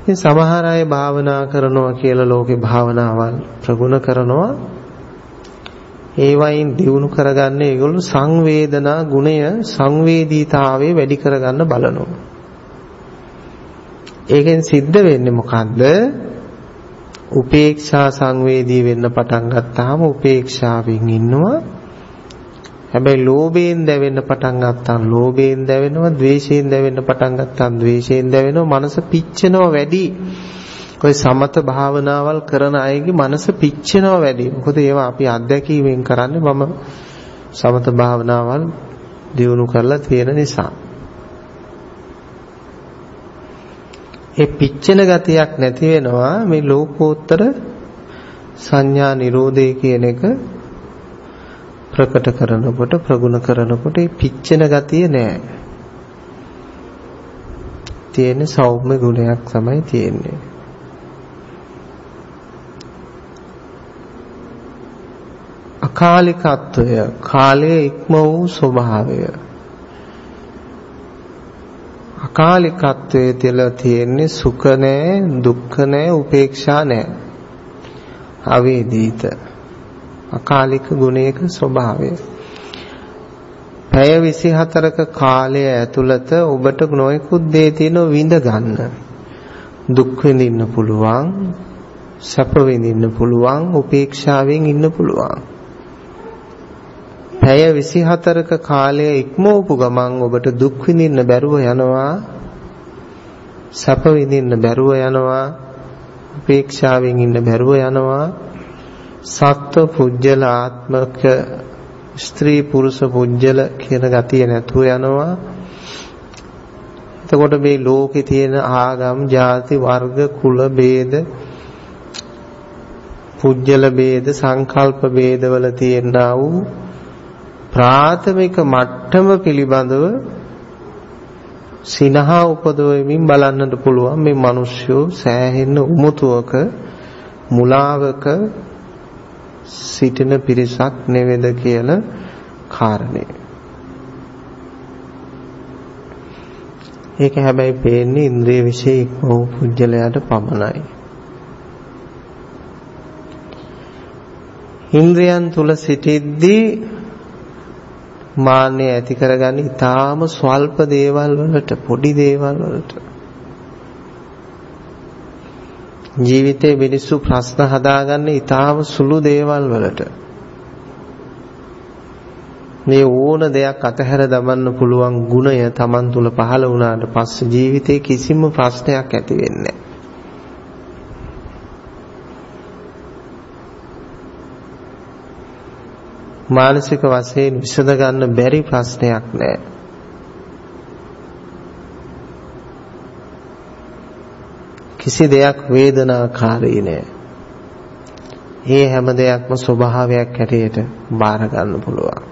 ඉතින් සමහර අය භාවනා කරනවා කියලා ලෝකේ භාවනාවල් ප්‍රගුණ කරනවා. ඒ වයින් දියුණු කරගන්නේ ඒගොල්ලෝ සංවේදනා ගුණය සංවේදීතාවයේ වැඩි කරගන්න බලනවා. ඒකෙන් සිද්ධ වෙන්නේ මොකද්ද? උපේක්ෂා සංවේදී වෙන්න පටන් ගත්තාම උපේක්ෂාවෙන් ඉන්නවා. හැබැයි ලෝභයෙන් දැවෙන්න පටන් ගත්තාම ලෝභයෙන් දැවෙනවා, ද්වේෂයෙන් දැවෙන්න පටන් ගත්තාම ද්වේෂයෙන් දැවෙනවා, මනස පිච්චෙනවා වැඩි. ඔය සමත භාවනාවල් කරන අයගේ මනස පිච්චෙනවා වැඩි. මොකද ඒවා අපි අත්දැකීමෙන් කරන්නේ මම සමත භාවනාවල් දියුණු කරලා තියෙන නිසා. ඒ පිච්චෙන ගතියක් නැති වෙනවා මේ ලෝකෝත්තර සංඥා නිරෝධය කියන එක ප්‍රකට කරනකොට ප්‍රගුණ කරනකොට ඒ පිච්චෙන ගතිය නෑ. තියෙන සෞම්‍ය ගුණයක් තමයි තියෙන්නේ. අකාලිකත්වය කාලයේ ඉක්ම වූ ස්වභාවය අකාලිකත්වයේ තියලා තියෙන්නේ සුඛ නැහැ දුක්ඛ නැහැ උපේක්ෂා නැහැ අවේදීත. අකාලික ගුණයක ස්වභාවය. පැය 24ක කාලය ඇතුළත ඔබට නොයෙකුත් දේ තියෙන විඳ ගන්න. දුක් විඳින්න පුළුවන් සැප විඳින්න පුළුවන් උපේක්ෂාවෙන් ඉන්න පුළුවන්. පැය 24ක කාලය ඉක්මවපු ගමන් ඔබට දුක් විඳින්න බැරුව යනවා සැප විඳින්න බැරුව යනවා උපේක්ෂාවෙන් ඉන්න බැරුව යනවා. සත්ව පුජ්‍යල ආත්මක ස්ත්‍රී පුරුෂ පුජ්‍යල කියන ගතිය නැතුව යනවා. එතකොට මේ ලෝකේ තියෙන ආගම් ಜಾති වර්ග කුල ભેද පුජ්‍යල ભેද සංකල්ප ભેදවල තියෙනා වූ ප්‍රාථමික මට්ටම පිළිබඳව සිනහා උපදවමින් බලන්නට පුළුවන් මේ මිනිස්සු සෑහෙන උමුතුවක මුලාවක සිටින පිරිසක් නෙවෙද කියන කාරණේ. ඒක හැබැයි පේන්නේ ඉන්ද්‍රිය විශේෂ වූ පුජ්‍යලයට පමණයි. ඉන්ද්‍රයන් තුල සිටිද්දී මාන්නය ඇති කරගන්නේ ඊටාම ස්වල්ප දේවල් වලට පොඩි දේවල් වලට. ජීවිතේ මිනිස්සු ප්‍රශ්න හදාගන්නේ ඊටාම සුළු දේවල් වලට. මේ ඕන දෙයක් අතහැර දමන්න පුළුවන් ගුණය Taman තුල පහළ වුණාට පස්සේ ජීවිතේ කිසිම ප්‍රශ්නයක් ඇති වෙන්නේ මානසික වශයෙන් විසඳ ගන්න බැරි ප්‍රශ්නයක් නෑ. කිසි දෙයක් වේදනාකාරී නෑ. ඒ හැම දෙයක්ම ස්වභාවයක් හැටියට බාර ගන්න පුළුවන්.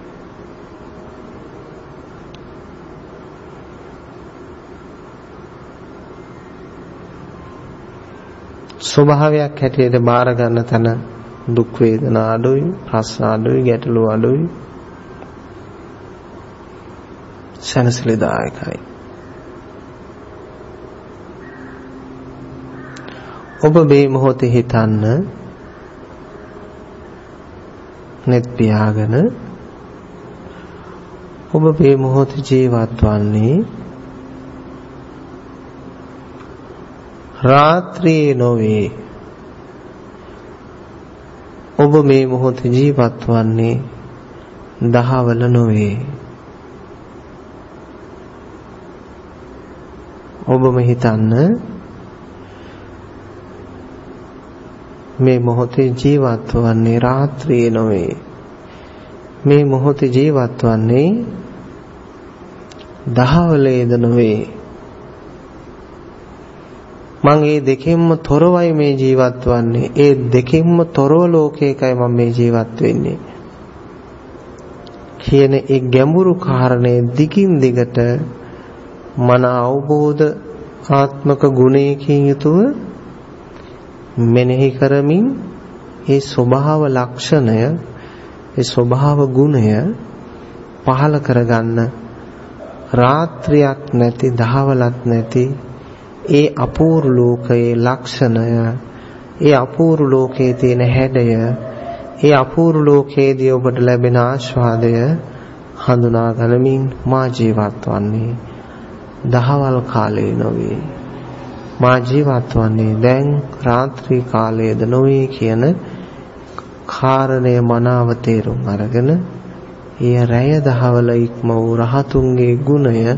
ස්වභාවයක් හැටියට බාර ගන්න තැන දුක් වේදනා අඩුයි ප්‍රශ්න අඩුයි ගැටලු අඩුයි. සනසලිදායකයි. ඔබ මේ මොහොතේ හිතන්න net පියාගෙන ඔබ මේ මොහොතේ ජීවත් වන්නේ රාත්‍රියේ නොවේ. ඔබ මේ මොහොතේ ජීවත් වන්නේ දහවල නොවේ. ඔබම හිතන්න මේ මොහොතේ ජීවත් වන්නේ රාත්‍රියේ නොවේ. මේ මොහොතේ ජීවත් වන්නේ දහවලේද නොවේ. මං ඒ දෙකෙන්ම තොරවයි මේ ජීවත් වන්නේ. ඒ දෙකෙන්ම තොරව ලෝකයකයි මම මේ ජීවත් වෙන්නේ. කියන ඒ ගැඹුරු කාරණේ දිගින් දිගට මන අවබෝධ ආත්මක ගුණයකින් යුතුව මෙනෙහි කරමින් ඒ ස්වභාව ලක්ෂණය ඒ ස්වභාව ගුණය පහල කරගන්න රාත්‍රියක් නැති දහවලක් නැති ඒ අපූර්ව ලෝකයේ ලක්ෂණය ඒ අපූර්ව ලෝකයේ තියෙන හැඩය ඒ අපූර්ව ලෝකයේදී ඔබට ලැබෙන ආස්වාදය හඳුනා ගනිමින් මා ජීවත් වන්නේ දහවල් කාලේ නොවේ. මා ජීවත් වන්නේ දැන් රාත්‍රී කාලයේද නොවේ කියන කාරණය මනාව තේරුම් අරගෙන එය රැය දහවල ඉක්ම වූ රහතුන්ගේ ගුණය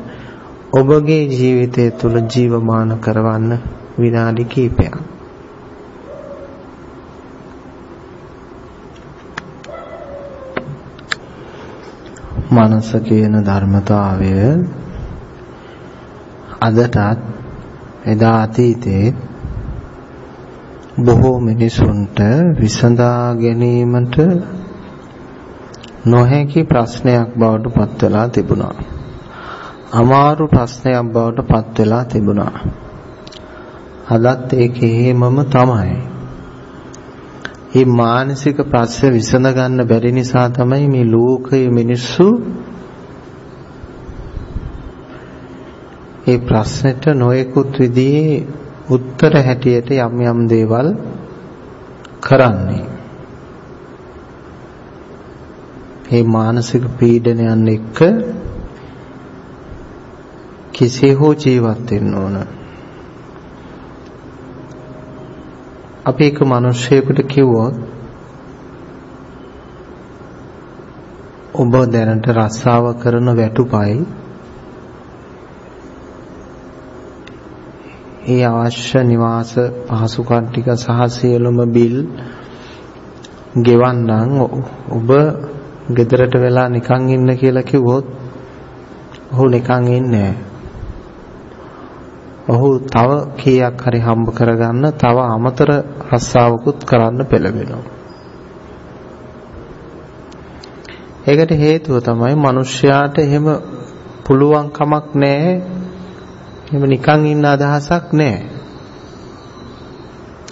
ඔබගේ ජීවිතය තුළ ජීවමාන කරවන්න විනාඩි කිහිපයක් මනස කියන ධර්මතාවය අදටත් එදා අතීතයේ බොහෝ මිනිසුන්ට විසඳා ගැනීමට නොහැකි ප්‍රශ්නයක් බවට පත් වෙලා තිබුණා. අමාරු ප්‍රශ්නයක් බවට පත් වෙලා තිබුණා. අදත් ඒකේ හේමම තමයි. මේ මානසික ප්‍රශ්න විසඳ ගන්න බැරි නිසා තමයි මේ ලෝකයේ මිනිස්සු මේ ප්‍රශ්නෙට නොයෙකුත් විදිහේ උත්තර හැටියට යම් යම් දේවල් කරන්නේ. මේ මානසික පීඩනයන් එක්ක කෙසේ හෝ ජීවත් වෙන්න ඕන. අපි එක මිනිහෙකුට කිව්වොත් ඔබ දැනට රස්සාව කරන වැටුපයි. ඒ අවශ්‍ය නිවාස පහසුකම් ටික සහ සියලුම බිල් ගෙවන්නම්. ඔබ ගෙදරට වෙලා නිකන් ඉන්න කියලා කිව්වොත් ඔහු නිකන් ඉන්නේ ඔහු තව කීයක් හරි හම්බ කරගන්න තව අමතර රස්සාවකුත් කරන්න පෙළඹෙනවා. ඒකට හේතුව තමයි මිනිස්යාට එහෙම පුළුවන් කමක් නැහැ එහෙම නිකන් ඉන්න අදහසක් නැහැ.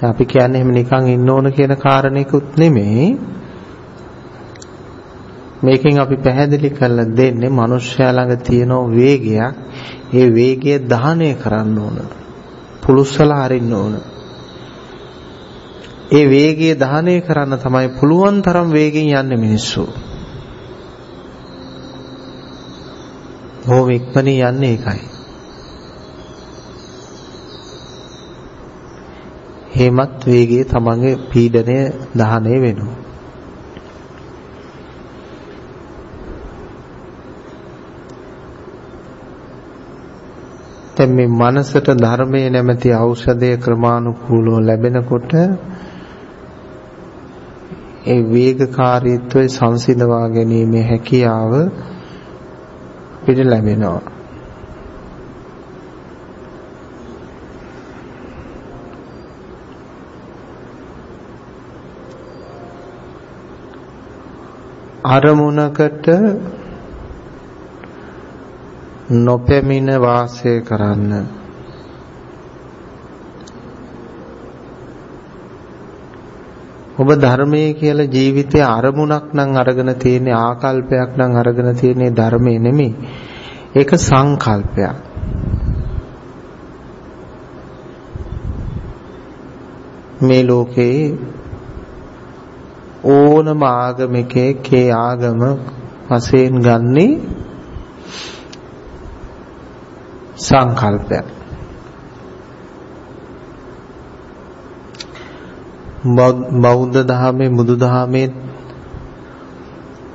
අපි කියන්නේ එහෙම නිකන් ඉන්න ඕන කියන කාරණේකුත් නෙමෙයි. මේකෙන් අපි පැහැදිලි කරලා දෙන්නේ මිනිස්සයා ළඟ තියෙන වේගයක් ඒ වේගය දහනය කරන්න ඕන. පුලුස්සලා අරින්න ඕන. ඒ වේගය දහනය කරන්න තමයි පුළුවන් තරම් වේගෙන් යන්නේ මිනිස්සු. බොහොම ඉක්මනින් යන්නේ ඒකයි. හේමත් වේගයේ තමන්ගේ පීඩනය දහණය වෙනවා. දැන් මේ මනසට ධර්මයේ නැමැති ඖෂධය ක්‍රමානුකූලව ලැබෙනකොට ඒ වේගකාරීත්වය සංසිඳවා ගැනීමේ හැකියාව අපිට ලැබෙනවා. අරමුණකට නොපෙමින වාසය කරන්න. ඔබ ධර්මයේ කියලා ජීවිතයේ අරමුණක් නම් අරගෙන තියෙන්නේ ආකල්පයක් නම් අරගෙන තියෙන්නේ ධර්මයේ නෙමෙයි. ඒක සංකල්පයක්. මේ ලෝකේ ඕනම ආගමිකයෙක් ඒ ආගම වශයෙන් ගන්නේ සංකල්පයක්. බෞද්ධ දහමේ බුදු දහමේ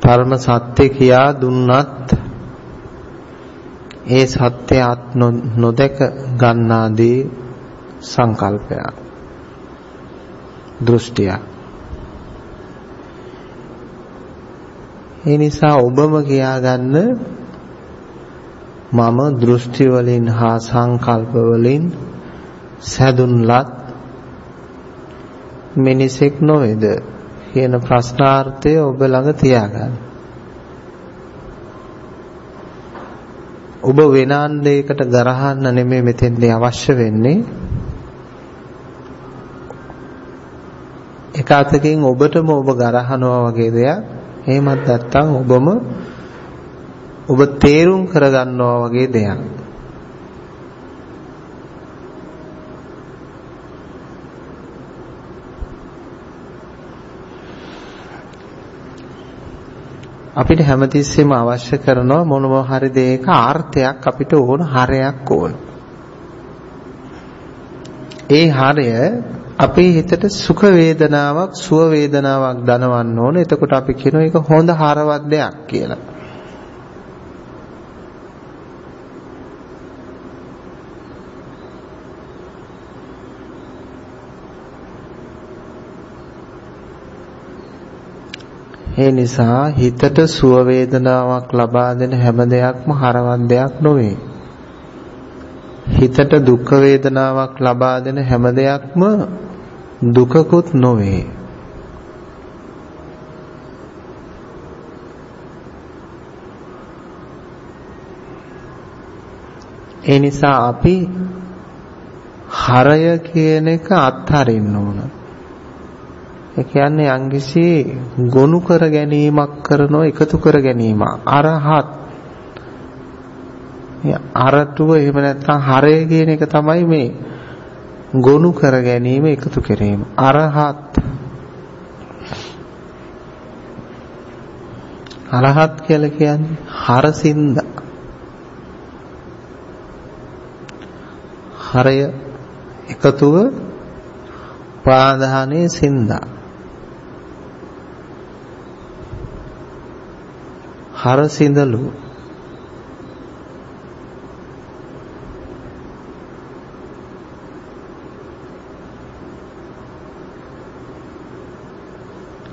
පරම සත්‍ය කියා දුන්නත් ඒ සත්‍යයත් නොදක ගන්නාදී සංකල්පයක් දෘෂ්ටියක් ඒ නිසා ඔබම කියාගන්න මම දෘෂ්ටි වලින් හා සංකල්ප වලින් සැදුන්ලත් මිනිසෙක් නොවේද කියන ප්‍රශ්නාර්ථය ඔබ ළඟ තියාගන්න. ඔබ වෙනාන්දයකට ගරහන්න නෙමෙයි මෙතෙන්දී අවශ්‍ය වෙන්නේ. එක අතකින් ඔබටම ඔබ ගරහනවා වගේ දෙයක්. එහෙමත් නැත්නම් ඔබම ඔබ තේරුම් කරගන්නවා වගේ දෙයක්. අපිට හැමතිස්සෙම අවශ්‍ය කරනවා මොනවා හරි දෙයක ආර්ථයක් අපිට ඕන හරයක් ඕන. ඒ හරය අපේ හිතට සුඛ වේදනාවක් සුව වේදනාවක් දනවන්න ඕන. එතකොට අපි කියනවා ඒක හොඳ හරවත් දෙයක් කියලා. ඒ නිසා හිතට සුව වේදනාවක් ලබා දෙන හැම දෙයක්ම හරවත් දෙයක් නොවේ. හිතට දුක් වේදනාවක් ලබා දෙන හැම දෙයක්ම දුකකුත් නොවේ. ඒ නිසා අපි හරය කියන එක අත්හරින්න ඕන. ඒ කියන්නේ යම්කිසි ගොනු කර ගැනීමක් කරනව එකතු කර ගැනීම අරහත්. අරටුව එහෙම නැත්නම් හරය කියන එක තමයි මේ ගොනු කර ගැනීම එකතු කිරීම. අරහත්. අරහත් කියලා කියන්නේ හරසින්ද. හරය එකතුව පාදානේ සින්දා. හරසිඳලු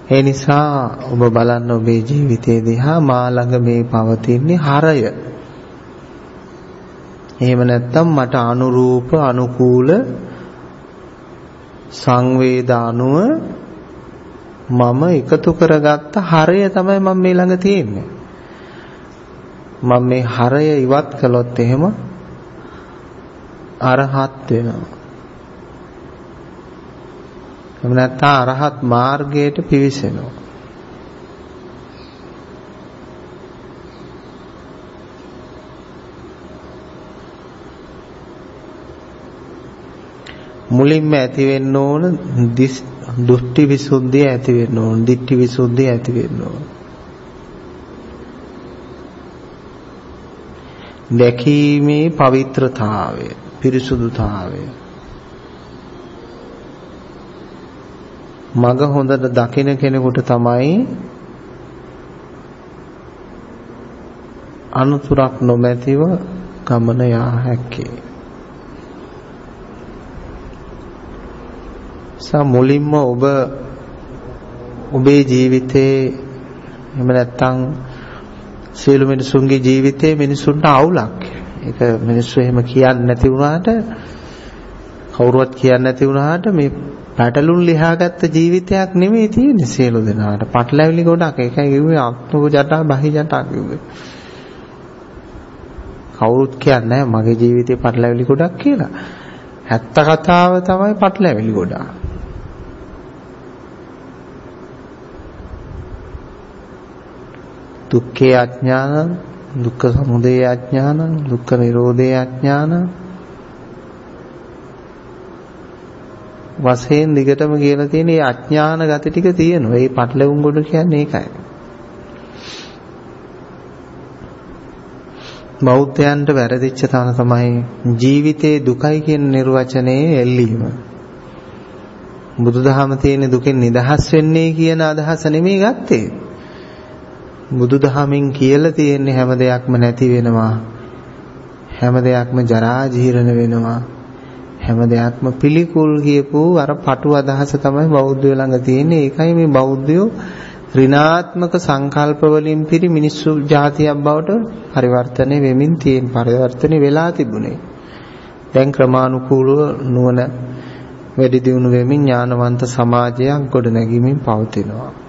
ඒ නිසා ඔබ බලන්න ඔබේ ජීවිතයේ දිහා මා ළඟ මේ පවතින්නේ හරය. එහෙම නැත්නම් මට අනුරූප අනුකූල සංවේදානුව මම එකතු කරගත්ත හරය තමයි මම මේ ළඟ තියෙන්නේ. මම මේ හරය ඉවත් කළොත් එහෙම අරහත් වෙනවා. එහෙම නැත්නම් අරහත් මාර්ගයට පිවිසෙනවා. මුලින්ම ඇති වෙන්න ඕන දෘෂ්ටි විසුද්ධිය ඇති වෙන්න ඕන, ditthi විසුද්ධිය ඇති වෙන්න ඕන. දැකීමේ පවිත්‍රතාවය පිරිසුදුතාවය. මග හොඳට දකින කෙනෙකුට තමයි අනුතුරක් නොමැතිව ගමන යා හැක්කේ. සා මුලින්ම ඔබ ඔබේ ජීවිතේ එහෙම නැත්නම් සියලු මිනිසුන්ගේ ජීවිතේ මිනිසුන්ට අවුලක්. ඒක මිනිස්සු එහෙම කියන්නේ නැති වුණාට කවුරුවත් කියන්නේ නැති වුණාට මේ පැටලුන් ලියාගත්ත ජීවිතයක් නෙමෙයි තියෙන්නේ සියලු දෙනාට. පටලැවිලි ගොඩක්. ඒකයි කිව්වේ ආත්මක ජටා බහි ජටා කිව්වේ. කවුරුත් කියන්නේ මගේ ජීවිතේ පටලැවිලි ගොඩක් කියලා. ඇත්ත කතාව තමයි පටලැවිලි ගොඩක්. දුක්ඛේ අඥානං දුක්ඛ සමුදය අඥානං දුක්ඛ නිරෝධේ අඥානං වශයෙන් දිගටම කියලා තියෙන මේ අඥාන ගති ටික තියෙනවා. ඒ පටලවුම් කොට කියන්නේ ඒකයි. බෞද්ධයන්ට වැරදිච්ච තැන තමයි ජීවිතේ දුකයි කියන නිර්වචනයේ එල්ලීම. බුදුදහම තියෙන දුකෙන් නිදහස් වෙන්නේ කියන අදහස නෙමෙයි ගත්තේ. බුදුදහමින් කියලා තියෙන්නේ හැම දෙයක්ම නැති වෙනවා. හැම දෙයක්ම ජරා ජීර්ණ වෙනවා. හැම දෙයක්ම පිළිකුල් කියපු අර පටු අදහස තමයි බෞද්ධයෝ ළඟ තියෙන්නේ. ඒකයි මේ බෞද්ධයෝ ඍණාත්මක සංකල්ප වලින් පිරි මිනිස්සු જાතියක් බවට පරිවර්තනය වෙමින් තියෙන පරිවර්තනය වෙලා තිබුණේ. දැන් ක්‍රමානුකූලව නුවණ වැඩි දියුණු වෙමින් ඥානවන්ත සමාජයක් ගොඩනැගීමෙන් පවතිනවා.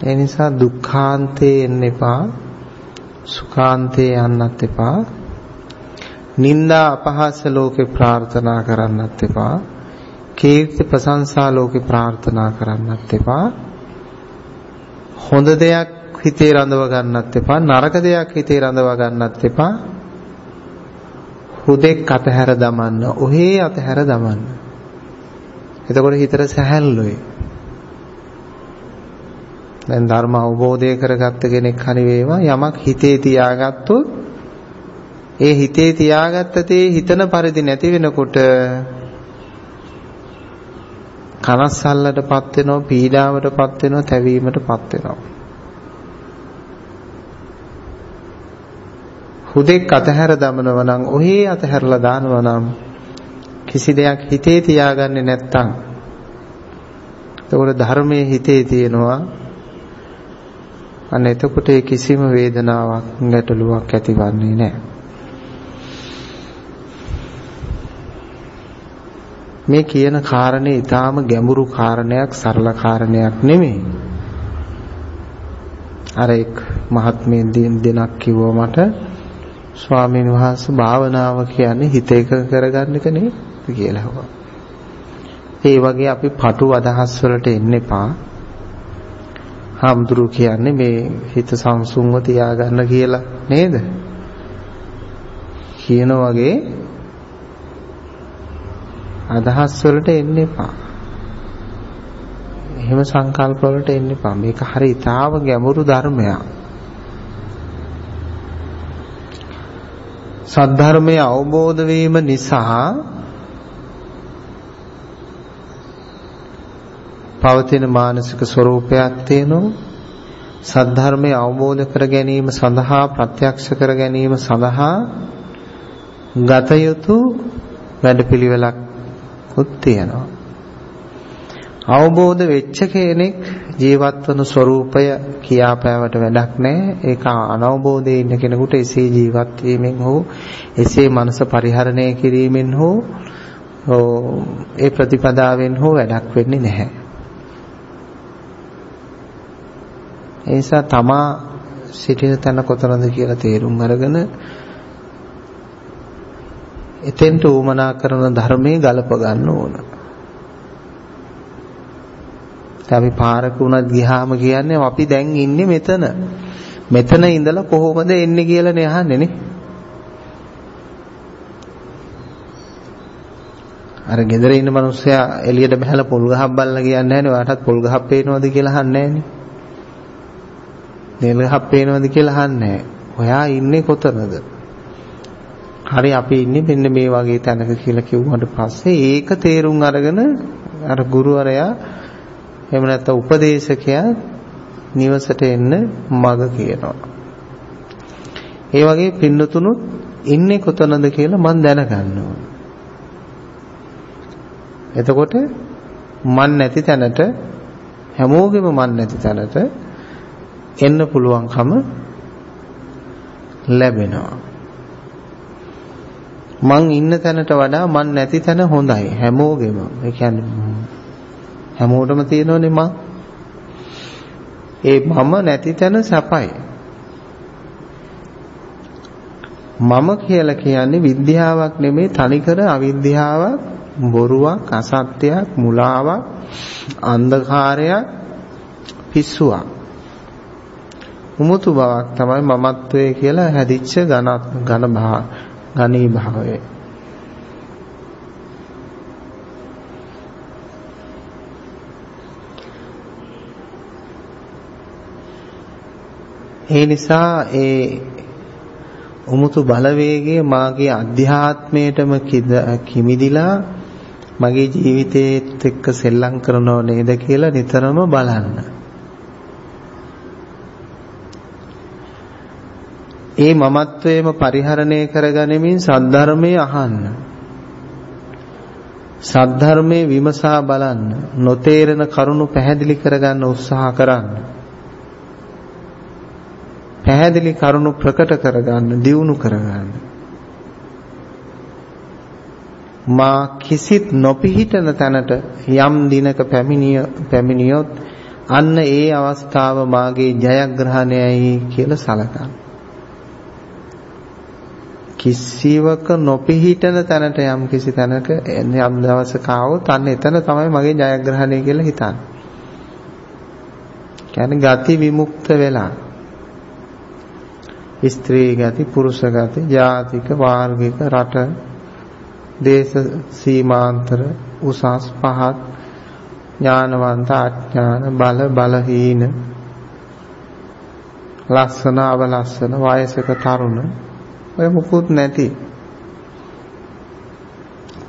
ඒ නිසා දුක්ඛාන්තේ එන්න එපා. සුඛාන්තේ යන්නත් එපා. නිന്ദා අපහාස ලෝකේ ප්‍රාර්ථනා කරන්නත් එපා. කීර්ති ප්‍රශංසා ලෝකේ ප්‍රාර්ථනා කරන්නත් එපා. හොඳ දෙයක් හිතේ රඳව ගන්නත් එපා. නරක දෙයක් හිතේ රඳව ගන්නත් එපා. හුදෙක් අතහැර දමන්න. ඔහේ අතහැර දමන්න. එතකොට හිතට සැහැල්ලුයි. දැන් ධර්ම අවබෝධය කරගත්ත කෙනෙක් හරි වේවා යමක් හිතේ තියාගත්තොත් ඒ හිතේ තියාගත්ත තේ හිතන පරිදි නැති වෙනකොට කනස්සල්ලටපත් වෙනවා පීඩාවටපත් වෙනවා තැවීමටපත් වෙනවා. හුදෙක් අතහැර දමනවා නම් ඔහේ අතහැරලා දානවා නම් කිසි දෙයක් හිතේ තියාගන්නේ නැත්තම් එතකොට ධර්මයේ හිතේ තියෙනවා අන්න එතකොට ඒ කිසිම වේදනාවක් ගැටලුවක් ඇතිවන්නේ නැහැ. මේ කියන කාරණේ ඊටාම ගැඹුරු කාරණයක් සරල කාරණයක් නෙමෙයි. අර එක් මහත්මේ දෙනක් කිව්වා මට ස්වාමීන් වහන්සේ භාවනාව කියන්නේ හිත එක කරගන්න එක නේ කියලා. ඒ වගේ අපි පටු අදහස් වලට එන්න එපා. හාමුදුරු කියන්නේ මේ හිත සංසුන්ව තියාගන්න කියලා නේද? කියන වගේ අදහස් වලට එන්න එපා. එහෙම සංකල්ප වලට එන්න එපා. මේක හරි ඊටාව ගැඹුරු ධර්මයක්. සද්ධර්මය අවබෝධ වීම නිසා පවතින මානසික ස්වરૂපයක් තියෙනවා. සද්ධර්මය අවබෝධ කර ගැනීම සඳහා ප්‍රත්‍යක්ෂ කර ගැනීම සඳහා ගත යුතු වැඩපිළිවෙලක් උත් තියෙනවා. අවබෝධ වෙච්ච කෙනෙක් ජීවත් වන ස්වરૂපය කියාපෑවට වැඩක් නැහැ. ඒක අනවබෝධයේ ඉන්න කෙනෙකුට එසේ ජීවත් වීමෙන් හෝ එසේ මනස පරිහරණය කිරීමෙන් හෝ ඒ ප්‍රතිපදාවෙන් හෝ වැඩක් වෙන්නේ නැහැ. ඒ නිසා තමා සිටින තැන කොතනද කියලා තේරුම් අරගෙන එතෙන්ට උමනා කරන ධර්මයේ ගලප ගන්න ඕන. අපි පාරක උනත් ගියාම කියන්නේ අපි දැන් ඉන්නේ මෙතන. මෙතන ඉඳලා කොහොමද එන්නේ කියලා නේ අහන්නේ නේ. අර ගෙදර ඉන්න මිනිස්සයා එළියට බහලා පොල් ගහක් බල්ලා කියන්නේ නැහැ නේ. ඔයාටත් පොල් ගහක් පේනවද කියලා අහන්නේ නැහැ නේ. නෙල් ගහක් පේනවද කියලා අහන්නේ ඔයා ඉන්නේ කොතනද? හරි අපි ඉන්නේ මෙන්න මේ වගේ තැනක කියලා කිව්වට පස්සේ ඒක තේරුම් අරගෙන අර ගුරුවරයා එහෙම නැත්නම් උපදේශකයා නිවසට එන්න මග කියනවා. ඒ වගේ පින්නතුණුත් ඉන්නේ කොතනද කියලා මම දැනගන්න ඕන. එතකොට මන් නැති තැනට හැමෝගෙම මන් නැති තැනට එන්න පුළුවන්කම ලැබෙනවා. මං ඉන්න තැනට වඩා මං නැති තැන හොඳයි හැමෝගෙම. ඒ කියන්නේ හැමෝටම තියෙනවනේ මං. ඒ මම නැති තැන සැපයි. මම කියලා කියන්නේ විද්‍යාවක් නෙමෙයි තනිකර අවිද්‍යාවක්, බොරුවක්, අසත්‍යයක්, මුලාවක්, අන්ධකාරයක්, පිස්සුවක්. උමුතු බවක් තමයි මමත්වයේ කියලා හැදිච්ච ඝන ඝන භා ඝනී භාවය. ඒ නිසා ඒ උමුතු බලවේගය මාගේ අධ්‍යාත්මයටම කිමිදිලා මගේ ජීවිතේත් එක්ක සෙල්ලම් කරනව නේද කියලා නිතරම බලන්න. ඒ මමත්වයේම පරිහරණය කරගනිමින් සද්ධර්මයේ අහන්න. සද්ධර්මයේ විමසා බලන්න. නොතේරෙන කරුණු පැහැදිලි කරගන්න උත්සාහ කරන්න. පැහැදිලි කරුණු ප්‍රකට කරගන්න, දියුණු කරගන්න. මා කිසිත් නොපිහිටන තැනට යම් දිනක පැමිණිය පැමිණියොත් අන්න ඒ අවස්ථාව මාගේ ජයග්‍රහණයයි කියලා සලකන්න. කිසිවක නොපිහිටන තැනට යම් කිසි තැනක යම් දවසක ආවොත් අන්න එතන තමයි මගේ ජයග්‍රහණය කියලා හිතන්නේ. කියන්නේ ගති විමුක්ත වෙලා ස්ත්‍රී ගති පුරුෂ ගති ජාතික වාර්ගික රට දේශ සීමාන්තර උසස් පහත් ඥානවන්ත අඥාන බල බලහීන ලස්සන අවලස්සන වයසක තරුණ ඔය මුකුත් නැති.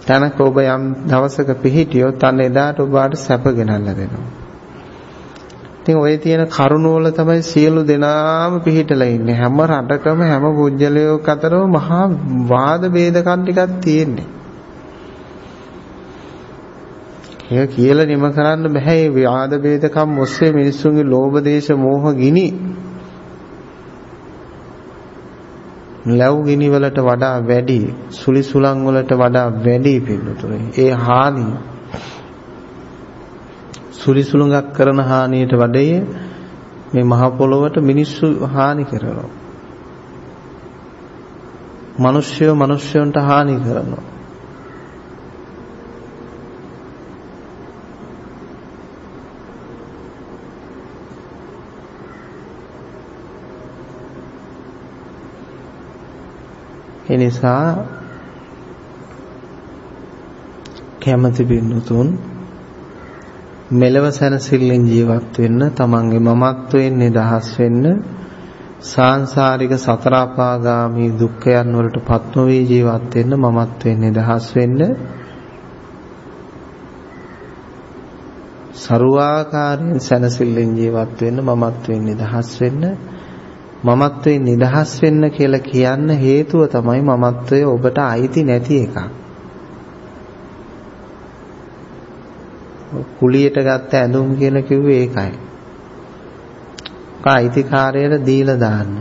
තනක ඔබ යම් දවසක පිහිටියොත් අන්න එදාට ඔබට සැප ගෙනල්ලා දෙනවා. ඉතින් ඔය තියෙන කරුණෝල තමයි සියලු දෙනාම පිහිටලා ඉන්නේ. හැම රටකම හැම පුජ්‍යලයක අතරම මහා වාද ભેදකම් ටිකක් තියෙන්නේ. ඒ කියලා නිම කරන්න බෑ මේ වාද ભેදකම් ඔස්සේ මිනිස්සුන්ගේ ලෝභ දේශ මෝහ ගිනි ලැබ් ගිනි වලට වඩා වැඩි සුලි සුලං වලට වඩා වැඩි පිළිතුරේ. ඒ හානිය සුලිසුලඟක් කරන හානියට වඩේ මේ මහ පොළොවට මිනිස්සු හානි කරනවා. මිනිස්සුયો මිනිස්සුන්ට හානි කරනවා. එනිසා කැමැති බින්දුතුන් මෙලව සැනසෙල්ලෙන් ජීවත් වෙන්න තමන්ගේ මමත්වයෙන් නිදහස් වෙන්න සාංශාරික සතර අපාගාමී දුක්ඛයන් වලට පත් නොවී ජීවත් වෙන්න මමත්වයෙන් නිදහස් වෙන්න ਸਰුවාකාරයෙන් සැනසෙල්ලෙන් ජීවත් වෙන්න මමත්වයෙන් නිදහස් වෙන්න මමත්වයෙන් නිදහස් වෙන්න කියලා කියන්න හේතුව තමයි මමත්වය ඔබට අයිති නැති එකක් කුලියට ගත්ත ඇඳුම් කියලා කිව්වේ ඒකයි. කායිතිකාරයට දීලා දාන්න.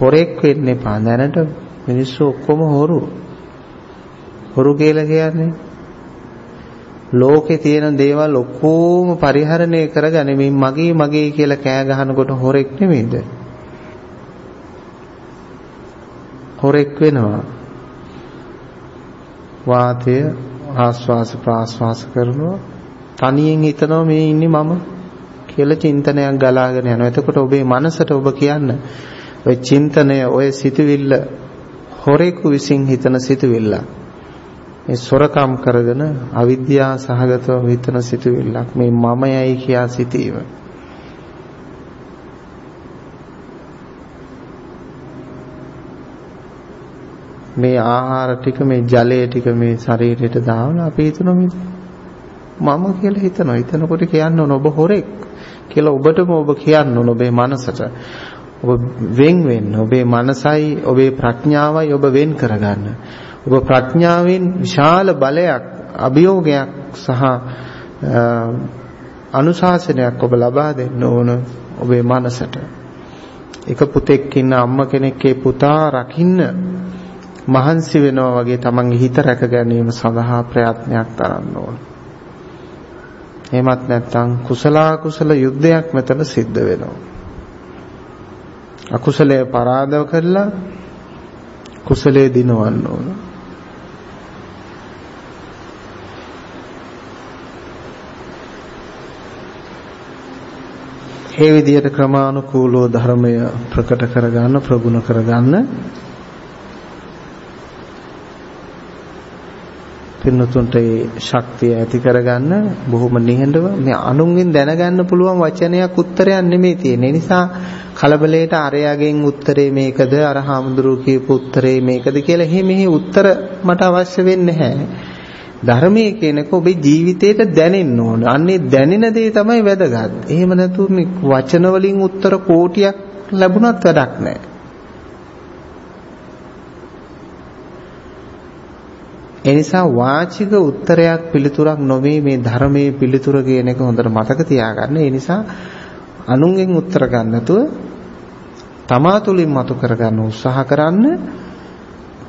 හොරෙක් වෙන්න එපා. දැනට මිනිස්සු ඔක්කොම හොරු. හොරු කියලා කියන්නේ ලෝකේ තියෙන දේවල් ඔක්කොම පරිහරණය කරගනිමින් මගේ මගේ කියලා කෑ ගහනකොට හොරෙක් නෙමෙයිද? හොරෙක් වෙනවා. වාතය ආස්වාස ප්‍රාස්වාස කරනවා තනියෙන් හිතනවා මේ ඉන්නේ මම කියලා චින්තනයක් ගලාගෙන යනවා. එතකොට ඔබේ මනසට ඔබ කියන්න ඔය චින්තනය ඔය සිතුවිල්ල හොරෙකු විසින් හිතන සිතුවිල්ල. මේ සොරකම් කරගෙන අවිද්‍යාව සහගතව හිතන සිතුවිල්ලක් මේ මමයයි කියා සිටීම. මේ ආහාර ටික මේ ජලය ටික මේ ශරීරයට දාවලා අපි හිතනවා මේ මම කියලා හිතනවා. හිතනකොට කියන්න ඕන ඔබ හොරෙක් කියලා ඔබටම ඔබ කියන්න ඕන ඔබේ මනසට. ඔබ වෙන් වෙන්න. ඔබේ මනසයි ඔබේ ප්‍රඥාවයි ඔබ වෙන් කරගන්න. ඔබ ප්‍රඥාවෙන් විශාල බලයක්, අභියෝගයක් සහ අනුශාසනයක් ඔබ ලබා දෙන්න ඕන ඔබේ මනසට. එක පුතෙක් ඉන්න අම්ම කෙනෙක්ගේ පුතා රකින්න මහන්සි වෙනවා වගේ තමන්ගේ හිත රැක ගැනීම සඳහා ප්‍රයත්නයක් දරන්න ඕන. එහෙමත් නැත්නම් කුසලා කුසල යුද්ධයක් මෙතන සිද්ධ වෙනවා. අකුසලයේ පරාදව කරලා කුසලයේ දිනවන්න ඕන. මේ විදිහට ක්‍රමානුකූලව ධර්මය ප්‍රකට කරගන්න ප්‍රගුණ කරගන්න පින්නතුන්ට ඒ ශක්තිය ඇති කරගන්න බොහොම නිහඬව මේ අනුන්ගෙන් දැනගන්න පුළුවන් වචනයක් උත්තරයක් නෙමෙයි තියෙන්නේ. නිසා කලබලයට අරයාගෙන් උත්තරේ මේකද අර හාමුදුරුවෝ කියපු උත්තරේ මේකද කියලා එහෙම මෙහි උත්තර මට අවශ්‍ය වෙන්නේ නැහැ. ධර්මයේ කියනක ඔබේ ජීවිතේට දැනෙන්න ඕන. අන්නේ දැනෙන දේ තමයි වැදගත්. එහෙම නැතුව මේ වචන වලින් උත්තර කෝටියක් ලැබුණත් වැඩක් නැහැ. එනිසා වාචික උත්තරයක් පිළිතුරක් නොවේ මේ ධර්මයේ පිළිතුර කියන එක හොඳට මතක තියාගන්න. ඒ නිසා අනුන්ගෙන් උත්තර ගන්න නැතුව තමා තුලින් මතු කරගන්න උත්සාහ කරන්න.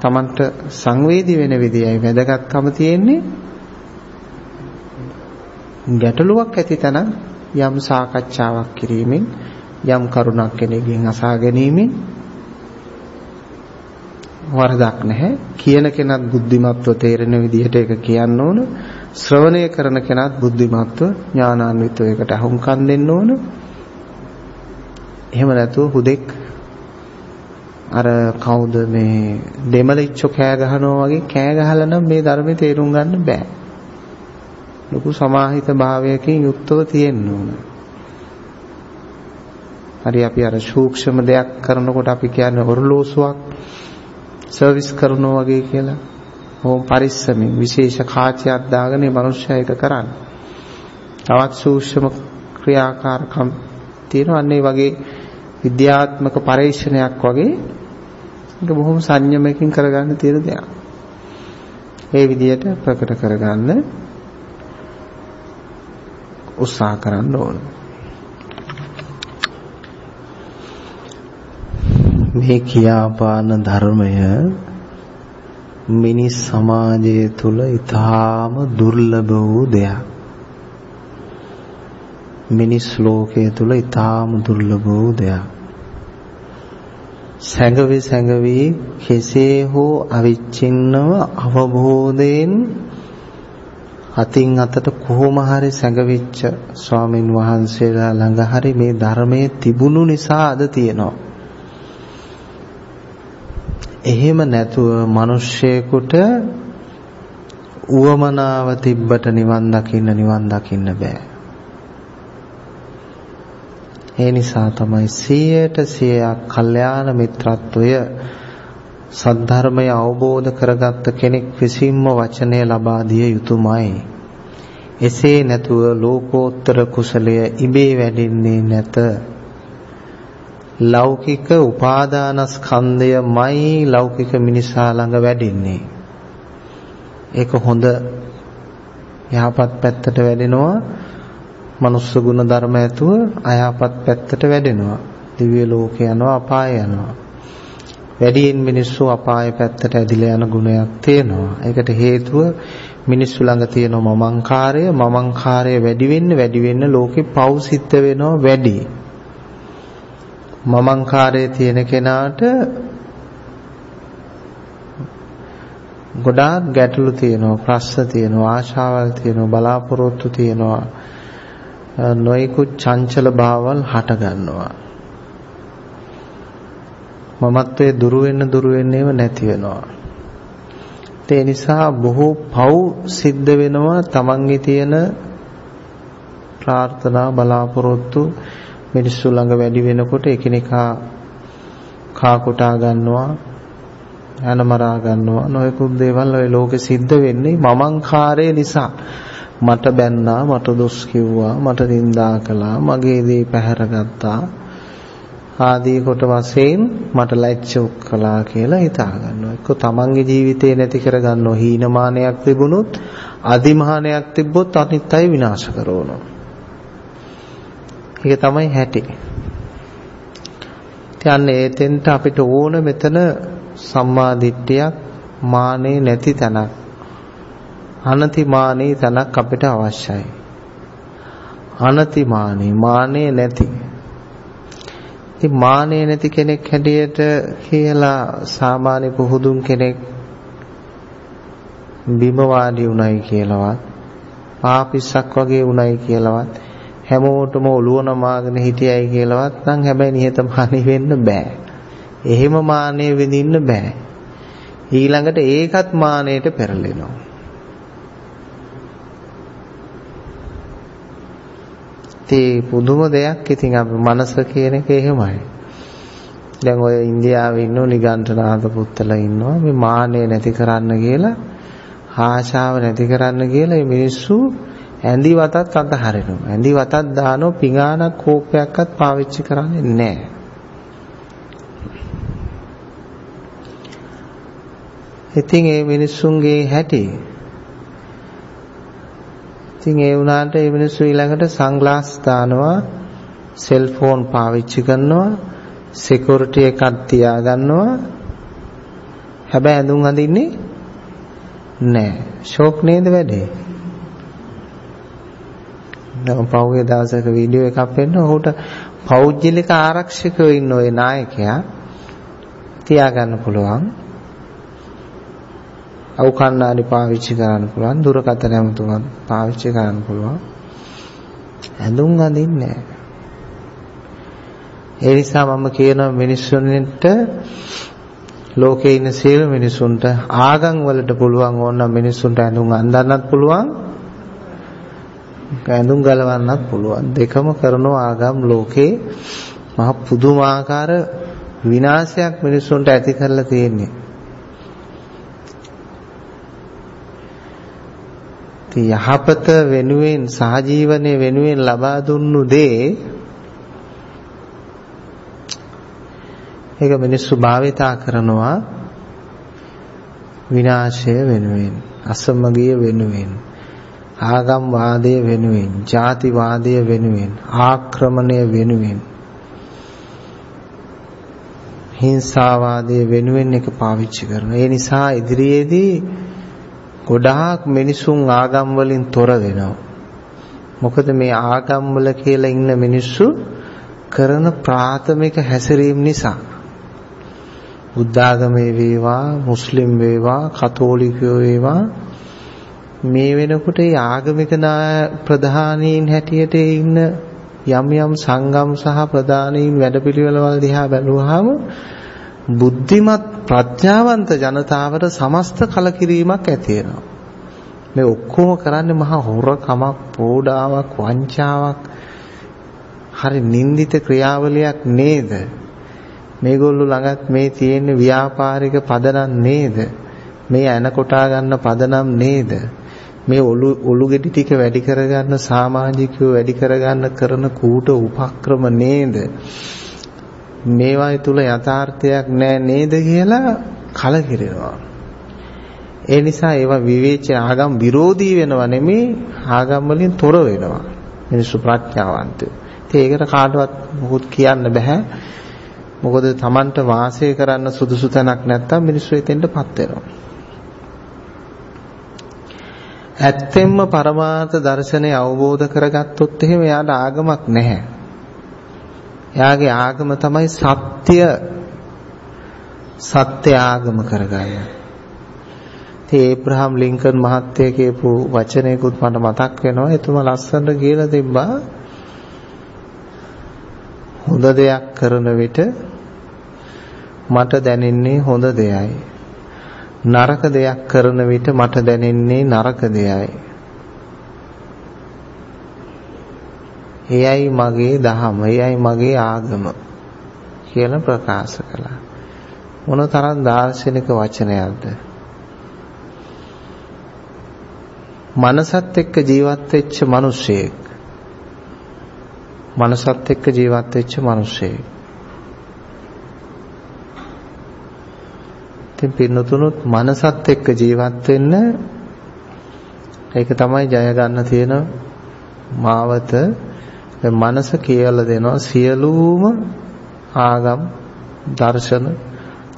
Tamanට සංවේදී වෙන විදියයි වැදගත්කම තියෙන්නේ. ගැටලුවක් ඇති තැන යම් සාකච්ඡාවක් කිරීමෙන් යම් කරුණක් කෙනෙක්ගෙන් අසා ගැනීමෙන් වරදක් නැහැ. කියන කෙනත් බුද්ධිමත්ව තේරෙන විදිහට ඒක කියන්න ඕන. ශ්‍රවණය කරන කෙනත් බුද්ධිමත්ව ඥානාන්විතව ඒකට අහුම්කම් දෙන්න ඕන. එහෙම නැතුව හුදෙක් අර කවුද මේ දෙමලිච්චෝ කෑ ගහනවා වගේ කෑ ගහලා නම් මේ ධර්මයේ තේරුම් ගන්න බෑ. ලොකු සමාහිත භාවයකින් යුක්තව තියෙන්න ඕන. හරි අපි අර සූක්ෂම දෙයක් කරනකොට අපි කියන්නේ ඔරලෝසුවක් සර්විස් කරනවා වගේ කියලා. ඕම් පරිස්සමින් විශේෂ කාචයක් දාගෙන මේ මිනිස්සයා ඒක කරන්නේ. තවත් සූක්ෂම ක්‍රියාකාරකම් තියෙනවා. අන්න ඒ වගේ විද්‍යාත්මක පරීක්ෂණයක් වගේ ඒක බොහොම සංයමයෙන් කරගන්න තියෙන දෙයක්. ඒ විදිහට ප්‍රකට කරගන්න උත්සාහ කරන්න ඕන. මේ කියාපාන ධර්මය මිනිස් සමාජය තුල ඊටාම දුර්ලභ වූ දෙයක්. මිනිස් ලෝකයේ තුල ඊටාම දුර්ලභ වූ දෙයක්. සැඟවි සැඟවි කෙසේ හෝ අවිච්ඡින්නව අවබෝධයෙන් අතින් අතට කොහොම හරි සැඟවිච්ච ස්වාමින් වහන්සේලා ළඟ හරි මේ ධර්මයේ තිබුණු නිසා අද තියෙනවා. එහෙම නැතුව මිනිස්සෙකුට උවමනාව තිබ්බට නිවන් දකින්න නිවන් දකින්න බෑ. ඒ නිසා තමයි 100ට 100ක් කල්යාණ මිත්‍රත්වය සද්ධර්මය අවබෝධ කරගත්ත කෙනෙක් විසින්ම වචනය ලබා දිය යුතුයමයි. එසේ නැතුව ලෝකෝත්තර කුසලය ඉබේ වැඩෙන්නේ නැත. ලෞකික උපාදානස්කන්ධයමයි ලෞකික මිනිසා ළඟ වැඩෙන්නේ. ඒක හොඳ යහපත් පැත්තට වැඩෙනවා මනුස්ස ගුණ ධර්ම ඇතුව අයහපත් පැත්තට වැඩෙනවා. දිව්‍ය ලෝක යනවා අපාය යනවා. වැඩියෙන් මිනිස්සු අපාය පැත්තට ඇදිලා යන ගුණයක් තියෙනවා. ඒකට හේතුව මිනිස්සු ළඟ තියෙන මමංකාරය, මමංකාරය වැඩි වෙන්න වැඩි වෙන්න ලෝකේ පව් සිද්ධ වෙනවා වැඩි. මමංකාරයේ තියෙන කෙනාට ගොඩාක් ගැටලු තියෙනවා, ප්‍රශ්න තියෙනවා, ආශාවල් තියෙනවා, බලාපොරොත්තු තියෙනවා. නොයෙකුත් චංචල භාවල් හට ගන්නවා. මමත්වයේ දුරු වෙන්න දුරු වෙන්නේම නැති වෙනවා. ඒ නිසා බොහෝ පව් සිද්ධ වෙනවා තමන්ගේ තියෙන ප්‍රාර්ථනා බලාපොරොත්තු මිනිස්සු ළඟ වැඩි වෙනකොට එකිනෙකා කා කොටා ගන්නවා යනමරා ගන්නවා නොයෙකුත් දේවල් ඔය ලෝකෙ සිද්ධ වෙන්නේ මමංකාරය නිසා මට බැන්නා මට දොස් කිව්වා මට නිඳා කළා මගේ දේ පැහැරගත්තා ආදී කොට වශයෙන් මට ලැජ්ජොක් කළා කියලා හිතා ගන්නවා එක්ක තමන්ගේ ජීවිතේ නැති කර ගන්නව හීනමානයක් තිබුණොත් අදිමහානයක් තිබ්බොත් අනිත් අය විනාශ කරනවා. ඒක තමයි හැටි. කියන්නේ එතෙන්ට අපිට ඕන මෙතන සම්මා දිට්ඨියක් මානේ නැති තැනක් අනතිමානී තනක් අපිට අවශ්‍යයි. අනතිමානී මානේ නැති. ඉතින් මානේ නැති කෙනෙක් හැටියට කියලා සාමාන්‍ය පුහුදුන් කෙනෙක් බිම වාඩි උණයි කියලාවත් ආපිස්සක් වගේ උණයි කියලාවත් හැමෝටම ඔළුව නමාගෙන හිටියයි කියලාවත් නම් හැබැයි නිහතමානී වෙන්න බෑ. එහෙම මානෙ විඳින්න බෑ. ඊළඟට ඒකත් මානෙට පෙරලෙනවා. ඉතින් පුදුම දෙයක් ඉතින් අපි මනස කියන එක එහෙමයි. දැන් ඔය ඉන්දියාවේ ඉන්න නිගණ්ඨනාථ පුත්තලා ඉන්නවා මේ මාන්නය නැති කරන්න කියලා ආශාව නැති කරන්න කියලා මේ මිනිස්සු ඇඳි වතත් අතහරිනවා. ඇඳි වතත් දානෝ පිඟානක් කෝපයක්වත් පාවිච්චි කරන්නේ නැහැ. ඉතින් මේ මිනිස්සුන්ගේ හැටි ඉතින් ඒ වුණාට මේ මිනිස්සු ඊළඟට සන්ග්ලාස් දානවා සෙල්ෆෝන් පාවිච්චි කරනවා සිකියුරිටි එකක් තියා ගන්නවා හැබැයි ඇඳුම් අඳින්නේ නැහැ. ෂෝක් නේද වැඩේ? නම් පහුගිය දවසක වීඩියෝ එකක් පෙන්න ඔහුට පෞද්ගලික ආරක්ෂකව ඉන්න ওই නායකයා තියාගන්න පුළුවන්. අවු කණ්ණාඩි පාවිච්චි කරන්න පුළුවන් දුරකථන ඇමතුමක් පාවිච්චි කරන්න පුළුවන්. ඇඳුම් අඳින්නේ ඒ නිසා මම කියන මිනිස්සුන්ට ලෝකේ ඉන්න සියලු මිනිසුන්ට ආගම් වලට පුළුවන් ඕන මිනිසුන්ට ඇඳුම් අඳින්නත් පුළුවන්. ඇඳුම් ගලවන්නත් පුළුවන්. දෙකම කරන ආගම් ලෝකේ මහ පුදුමාකාර විනාශයක් මිනිසුන්ට ඇති කරලා තියෙන්නේ. යහපත වෙනුවෙන් සහජීවනයේ වෙනුවෙන් ලබා දුන්නු දේ ඒක මිනිස්සු භාවිතා කරනවා විනාශය වෙනුවෙන් අසමගිය වෙනුවෙන් ආගම් වාදය වෙනුවෙන් ಜಾති වාදය වෙනුවෙන් ආක්‍රමණය වෙනුවෙන් හිංසාවාදය වෙනුවෙන් එක පාවිච්චි කරනවා. ඒ නිසා ඉදිරියේදී ගොඩාක් මිනිසුන් ආගම් වලින් තොර වෙනවා. මොකද මේ ආගම් වල කියලා ඉන්න මිනිස්සු කරන ප්‍රාථමික හැසිරීම නිසා. බුද්ධාගමේ වේවා, මුස්ලිම් වේවා, කතෝලිකයෝ වේවා මේ වෙනකොට ඒ ආගමික ප්‍රධානීන් හැටියට ඉන්න යම් යම් සංගම් සහ ප්‍රධානීන් වැඩපිළිවෙළවල් දිහා බැලුවාම බුද්ධිමත් ප්‍රඥාවන්ත ජනතාවට සමස්ත කලකිරීමක් ඇති වෙනවා. මේ ඔක්කොම කරන්නේ මහා හොරකමක්, පෝඩාවක්, වංචාවක්. හරි නින්දිත ක්‍රියාවලියක් නේද? මේගොල්ලෝ ළඟත් මේ තියෙන ව්‍යාපාරික පදනම් නේද? මේ ඇන කොටා ගන්න පදනම් නේද? මේ ඔලු ඔලු ගෙඩි ටික වැඩි කරගන්න සමාජිකයෝ වැඩි කරගන්න කරන කූට උපක්‍රම නේද? මේවා තුල යථාර්ථයක් නැහැ නේද කියලා කලකිරෙනවා. ඒ නිසා ඒවා විවේචන ආගම් විරෝධී වෙනව නෙමෙයි ආගම් වලින් තොර වෙනවා. මිනිස්සු ප්‍රඥාවන්තයෝ. ඉතින් ඒකට කාටවත් මොකුත් කියන්න බෑ. මොකද Tamanට වාසය කරන්න සුදුසු තැනක් නැත්තම් මිනිස්සු එතෙන්ටපත් වෙනවා. ඇත්තෙන්ම පරමාර්ථ දර්ශනය අවබෝධ කරගත්තොත් එහෙම එයාට ආගමක් නැහැ. එයාගේ ආගම තමයි සත්‍ය සත්‍ය ආගම කරගන්න. ඉතින් ඒබ්‍රහම් ලින්කන් මහත්තයා කියපු වචනයකුත් මට මතක් වෙනවා. එතුමා ලස්සනට කියලා තිබ්බා හොඳ දෙයක් කරන විට මට දැනෙන්නේ හොඳ දෙයයි. නරක දෙයක් කරන විට මට දැනෙන්නේ නරක දෙයයි. එයයි මගේ දහම, එයයි මගේ ආගම කියලා ප්‍රකාශ කළා. මොන තරම් දාර්ශනික වචනයක්ද? මනසත් එක්ක ජීවත් වෙච්ච මිනිසෙක්. මනසත් එක්ක ජීවත් වෙච්ච මිනිසෙක්. ඉතින් පින්නතුනුත් මනසත් එක්ක ජීවත් වෙන්න ඒක තමයි ජය ගන්න තියෙන මාවත දැන් මනස කියලා දෙනවා සියලුම ආගම් දර්ශන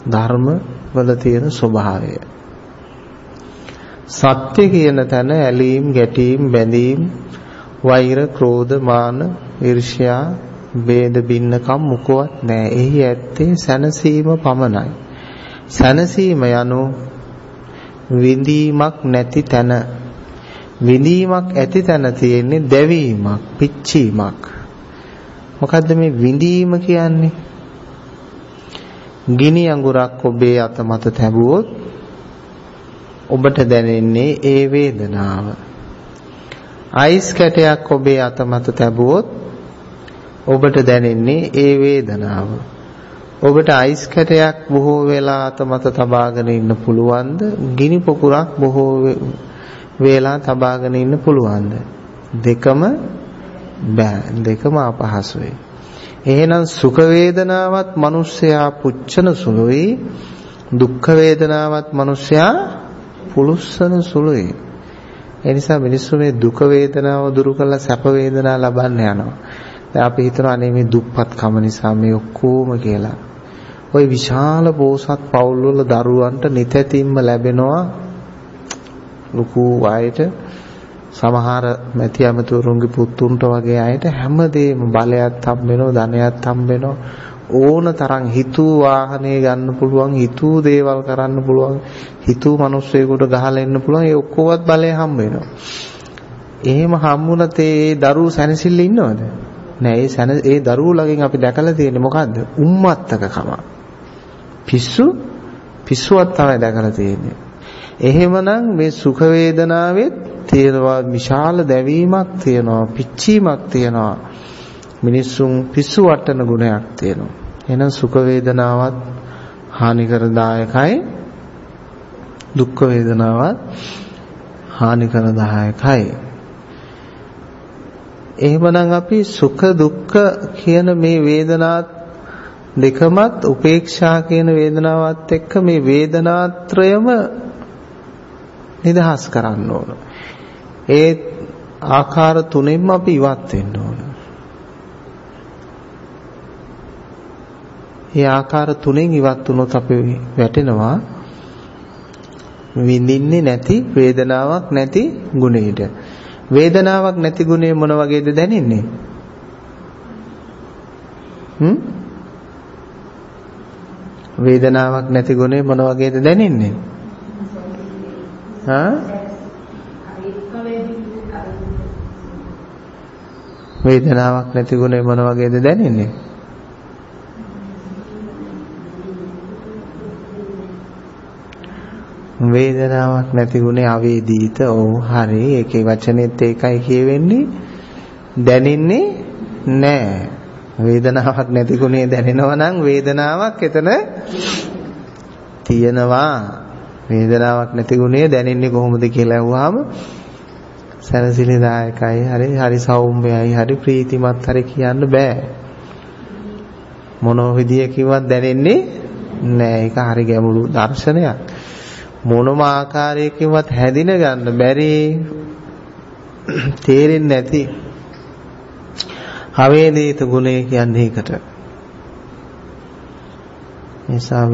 ධර්ම වල තියෙන ස්වභාවය. සත්‍ය කියන තැන ඇලීම් ගැටීම් බැඳීම් වෛර ක්‍රෝධ මාන ඊර්ෂ්‍යා ભેද බින්නකම් මුකවත් නැහැ. එහි ඇත්තේ සැනසීම පමණයි. සැනසීම යනු විඳීමක් නැති තැන විඳීමක් ඇති තැන තියෙන්නේ දැවීමක්, පිච්චීමක්. මොකද්ද මේ විඳීම කියන්නේ? ගිනි අඟුරක් ඔබේ අත මත තැබුවොත් ඔබට දැනෙන්නේ ඒ වේදනාව. අයිස් කැටයක් ඔබේ අත මත තැබුවොත් ඔබට දැනෙන්නේ ඒ වේදනාව. ඔබට අයිස් කැටයක් බොහෝ වෙලා අත මත තබාගෙන ඉන්න පුළුවන්ද? ගිනි පොකුරක් බොහෝ වේලා තබාගෙන ඉන්න පුළුවන්ද? දෙකම බෑ. දෙකම අපහසුයි. එහෙනම් සුඛ වේදනාවත් මිනිස්සයා පුච්චන සුළුයි දුක්ඛ වේදනාවත් මිනිස්සයා පුලුස්සන සුළුයි. ඒ නිසා මිනිස්සු මේ දුක වේදනාව දුරු කරලා සැප වේදනා ලබන්න යනවා. දැන් අපි හිතනවා අනේ මේ දුප්පත්කම නිසා මේ ඔක්කොම කියලා. ওই විශාල පෝසත් පවුල් වල දරුවන්ට නිතැතිම්ම ලැබෙනවා ලুকু ආයත සමහර මැති ඇමතුරුන්ගේ පුතුන්ට වගේ අයට හැමදේම බලයක් හම්බ වෙනවා ධනයක් හම්බ වෙනවා ඕන තරම් හිතූ වාහනේ ගන්න පුළුවන් හිතූ දේවල් කරන්න පුළුවන් හිතූ මිනිස්සෙකුට ගහලා එන්න පුළුවන් ඒ ඔක්කොවත් බලය හම්බ වෙනවා එහෙම හම්බුණත් ඒ දරුවෝ සැනසෙල්ල ඉන්නවද? නෑ ඒ සැන ඒ දරුවෝ ළඟින් අපි දැකලා තියෙන්නේ මොකද්ද? උම්මත්තකකම. පිස්සු? පිස්සුවක් තමයි දැකලා තියෙන්නේ. එහෙමනම් මේ සුඛ වේදනාවෙත් තියෙනවා විශාල දැවීමක් තියෙනවා පිච්චීමක් තියෙනවා. මිනිස්සුන් පිස්සු වටන ගුණයක් තියෙනවා. එහෙනම් සුඛ වේදනාවත් හානිකරදායකයි. දුක්ඛ වේදනාවත් හානිකරදායකයි. එහෙමනම් අපි සුඛ දුක්ඛ කියන මේ වේදනාත් දෙකමත් උපේක්ෂා කියන වේදනාවත් එක්ක මේ වේදනාත්‍රයම නිදහස් කරන්න ඕන. ඒ ආකාර තුනෙන්ම අපි ඉවත් වෙන්න ඕන. ඒ ආකාර තුනෙන් ඉවත් වුණොත් අපි වැටෙනවා විඳින්නේ නැති වේදනාවක් නැති ගුණයට. වේදනාවක් නැති ගුණය මොන වගේද දැනෙන්නේ? හ්ම්? වේදනාවක් නැති ගුණය මොන වගේද දැනෙන්නේ? හා වේදනාවක් නැති ගුණය මොන වගේද දැනෙන්නේ? වේදනාවක් නැති ගුණේ අවේදීත ඔව් හරි. ඒකේ වචනේත් ඒකයි කියවෙන්නේ. දැනෙන්නේ නැහැ වේදනාවක් නැති ගුණේ දැනෙනවා නම් වේදනාවක් එතන තියෙනවා. වේදනාවක් නැති ගුණේ දැනෙන්නේ කොහොමද කියලා අහුවාම සැනසෙලිදායකයි හරි හරි සෞම්‍යයි හරි ප්‍රීතිමත් හරි කියන්න බෑ. මොනෝ විදියකින්වත් දැනෙන්නේ නෑ. ඒක හරි ගැඹුරු දර්ශනයක්. මොනම ආකාරයකින්වත් හැදින ගන්න බැරි තේරෙන්නේ නැති අවේදිත ගුණය කියන්නේ ඒකට. නිසා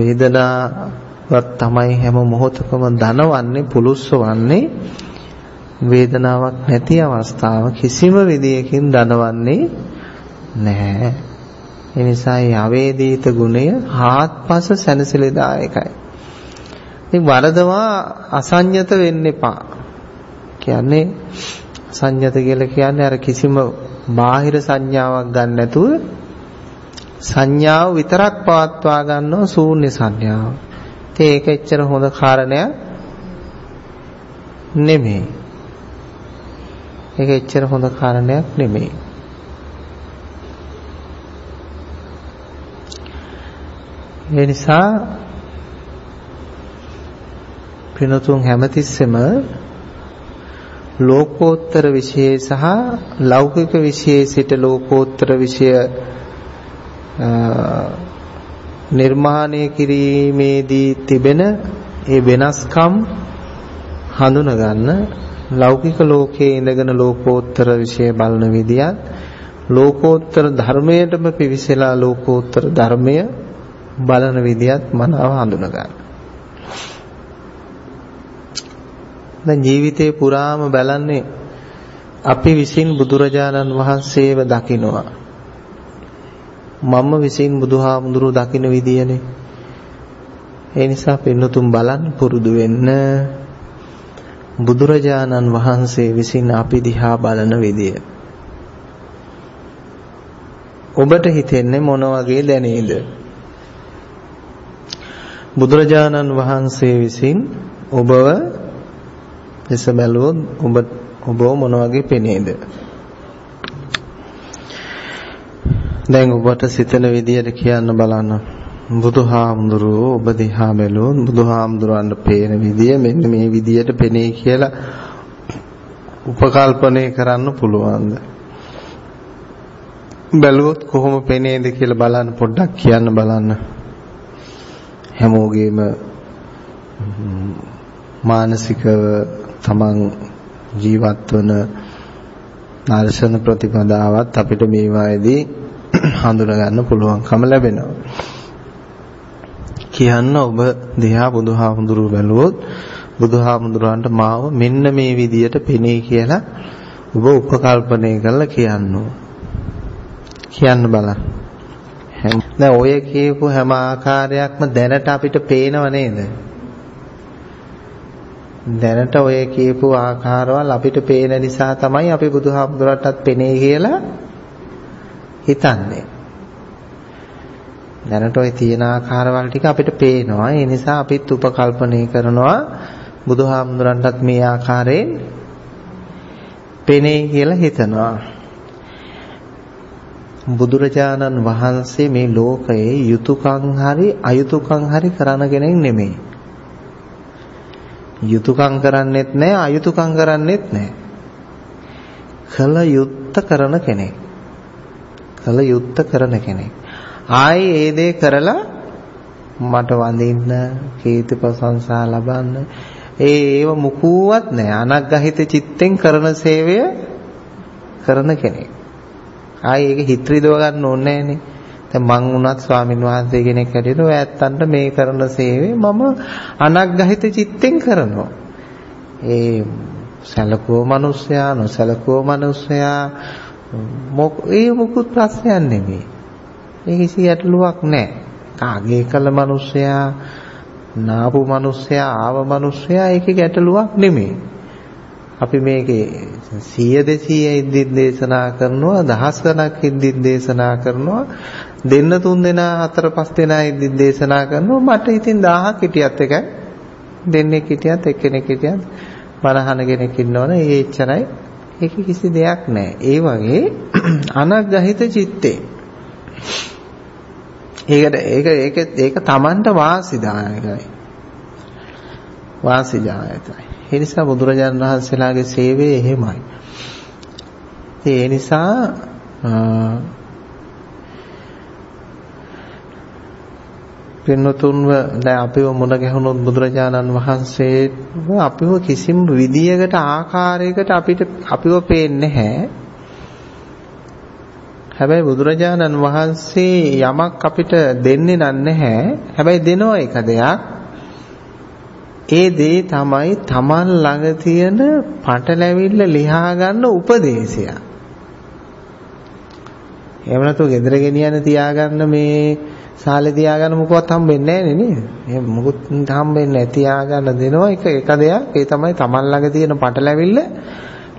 වේදනාවක් තමයි හැම මොහොතකම ධනවන්නේ පුලුස්සවන්නේ වේදනාවක් නැති අවස්ථාව කිසිම විදියකින් දනවන්නේ නැහැ. ඒ නිසා මේ අවේදිත ගුණය හාත්පස සැනසෙලදායකයි. ඉතින් වරදවා අසඤ්ඤත වෙන්න එපා. කියන්නේ සංඤත කියලා කියන්නේ අර කිසිම බාහිර සංඥාවක් ගන්න නැතුව සංඥාව විතරක් පවත්වා ගන්නව ශූන්‍ය සංඥාව. ඉතින් ඒක එච්චර හොඳ කාරණයක් නෙමෙයි. ඒක එච්චර හොඳ කාරණයක් නෙමෙයි. ඒ නිසා පිනතුන් හැමතිස්සෙම ලෝකෝත්තර විෂය සහ ලෞකික විෂයේ සිට ලෝකෝත්තර විෂය නිර්මාණය කිරීමේදී තිබෙන ඒ වෙනස්කම් හඳුන ගන්න ලෞකික ලෝකයේ ඉඳගෙන ලෝකෝත්තර විෂය බලන විදියත් ලෝකෝත්තර ධර්මයටම පිවිසලා ලෝකෝත්තර ධර්මය බලන විදියත් මනාව හඳුන ගන්න. දැන් ජීවිතේ පුරාම බලන්නේ අපි විසින් බුදුරජාණන් වහන්සේව දකිනවා. මම විසින් බුදුහාමුදුරුව දකින විදියනේ. ඒ නිසා පින්නතුන් බලන්න පුරුදු වෙන්න බුදුරජාණන් වහන්සේ විසින් අපි දිහා බලන විදිය. ඔබට හිතෙන්නේ මොන වගේ දැනේද? බුදුරජාණන් වහන්සේ විසින් ඔබව ලෙස බැලුවොත් ඔබ ඔබ මොන වගේ පෙනේද? දැන් ඔබට සිතන විදියට කියන්න බලන්න. බුදුහාමුදුරුවෝ ඔබ දිහා බැලුවොත් බුදුහාමුදුරන්ට පේන විදිය මෙන්න මේ විදියට පෙනේ කියලා උපකල්පනය කරන්න පුළුවන්ද? බැලුවොත් කොහොම පෙනේද කියලා බලන්න පොඩ්ඩක් කියන්න බලන්න. හැමෝගෙම මානසිකව තමන් ජීවත් වන දර්ශන ප්‍රතිපදාවත් අපිට මේවායේදී හඳුනා ගන්න පුළුවන්කම ලැබෙනවා. කියන්න ඔබ දිහා බුදුහාමුදුරුව බැලුවොත් බුදුහාමුදුරන්ට මාව මෙන්න මේ විදියට පෙනේ කියලා ඔබ උපකල්පනය කරලා කියන්න කියන්න බලන්න. දැන් ඔය කියපු හැම ආකාරයක්ම දැනට අපිට පේනව නේද? දැනට ඔය කියපු ආකාරවල අපිට පේන නිසා තමයි අපි බුදුහාමුදුරටත් පෙනේ කියලා හිතන්නේ. දැනට ওই තියෙන ආකාරවල ටික අපිට පේනවා. ඒ නිසා අපිත් උපකල්පනය කරනවා බුදුහාමුදුරන්ටත් මේ ආකාරයෙන් පෙනේ කියලා හිතනවා. බුදුරජාණන් වහන්සේ මේ ලෝකයේ යුතුයකම් හරි අයුතුයකම් හරි කරන කෙනෙක් නෙමෙයි. යුතුයකම් කරන්නෙත් නැහැ අයුතුයකම් කරන්නෙත් නැහැ. කල යුත්ත කරන කෙනෙක්. කල යුත්ත කරන කෙනෙක්. ආයේ ඒ දේ කරලා මට වඳින්න කීර්ති ප්‍රශංසා ලබන්න. ඒ ඒව මුකුවත් නැහැ. අනග්ගහිත චිත්තෙන් කරන සේවය කරන කෙනෙක්. ආයේ ඒක හිත රිදව ගන්න ඕනේ නැහනේ. දැන් මං වුණත් ස්වාමින් වහන්සේ කෙනෙක් හැටියට ඔය ඇත්තන්ට මේ කරන සේවය මම අනග්ගහිත චිත්තෙන් කරනවා. ඒ සැලකුව මිනිස්සයා නොසැලකුව මිනිස්සයා මොක ඒ මුකුත් ප්‍රශ්නයක් නෙමෙයි. ඒ කිසි ගැටලුවක් නැහැ. කාගේ කළ මිනිස්සයා නාපු මිනිස්සයා ආව මිනිස්සයා ඒකේ ගැටලුවක් නෙමෙයි. අපි මේකේ 100 200 ඉදින් දේශනා කරනවා දහස් ගණක් ඉදින් දේශනා කරනවා දෙන්න තුන් දෙනා හතර පහ දෙනා ඉදින් දේශනා කරනවා. මට ඉතින් 1000ක් හිටියත් එකයි. දෙන්නෙක් හිටියත් එක්කෙනෙක් හිටියත් බණහන කෙනෙක් ඉන්නවනේ. ඒ එච්චරයි. ඒක කිසි දෙයක් නැහැ ඒ වගේ අනග්‍රහිත චිත්තේ ඒකට ඒක ඒක ඒක Tamanට වාසිදායකයි. වාසිදායකයි. ඒ නිසා බුදුරජාණන් වහන්සේලාගේ සේවය එහෙමයි. ඒ නිසා පින්නතුන්ව දැන් අපිව මුණ ගැහුණොත් බුදුරජාණන් වහන්සේ අපිව කිසිම විදියකට ආකාරයකට අපිට අපිව පේන්නේ නැහැ. හැබැයි බුදුරජාණන් වහන්සේ යමක් අපිට දෙන්නේ නැහැ. හැබැයි දෙනෝ එක දෙයක්. ඒ දේ තමයි Taman ළඟ තියෙන පටලැවිල්ල ලියා ගන්න උපදේශය. එහෙම නැතුව ගෙදර ගෙනියන්න තියාගන්න මේ සාලේ තියාගන්න මොකවත් හම්බෙන්නේ නැහැ නේද? එහෙම මොකුත් හම්බෙන්නේ නැති තියාගන්න දෙනවා එක එක දෙයක්. ඒ තමයි Taman ළඟ තියෙන පටලැවිල්ල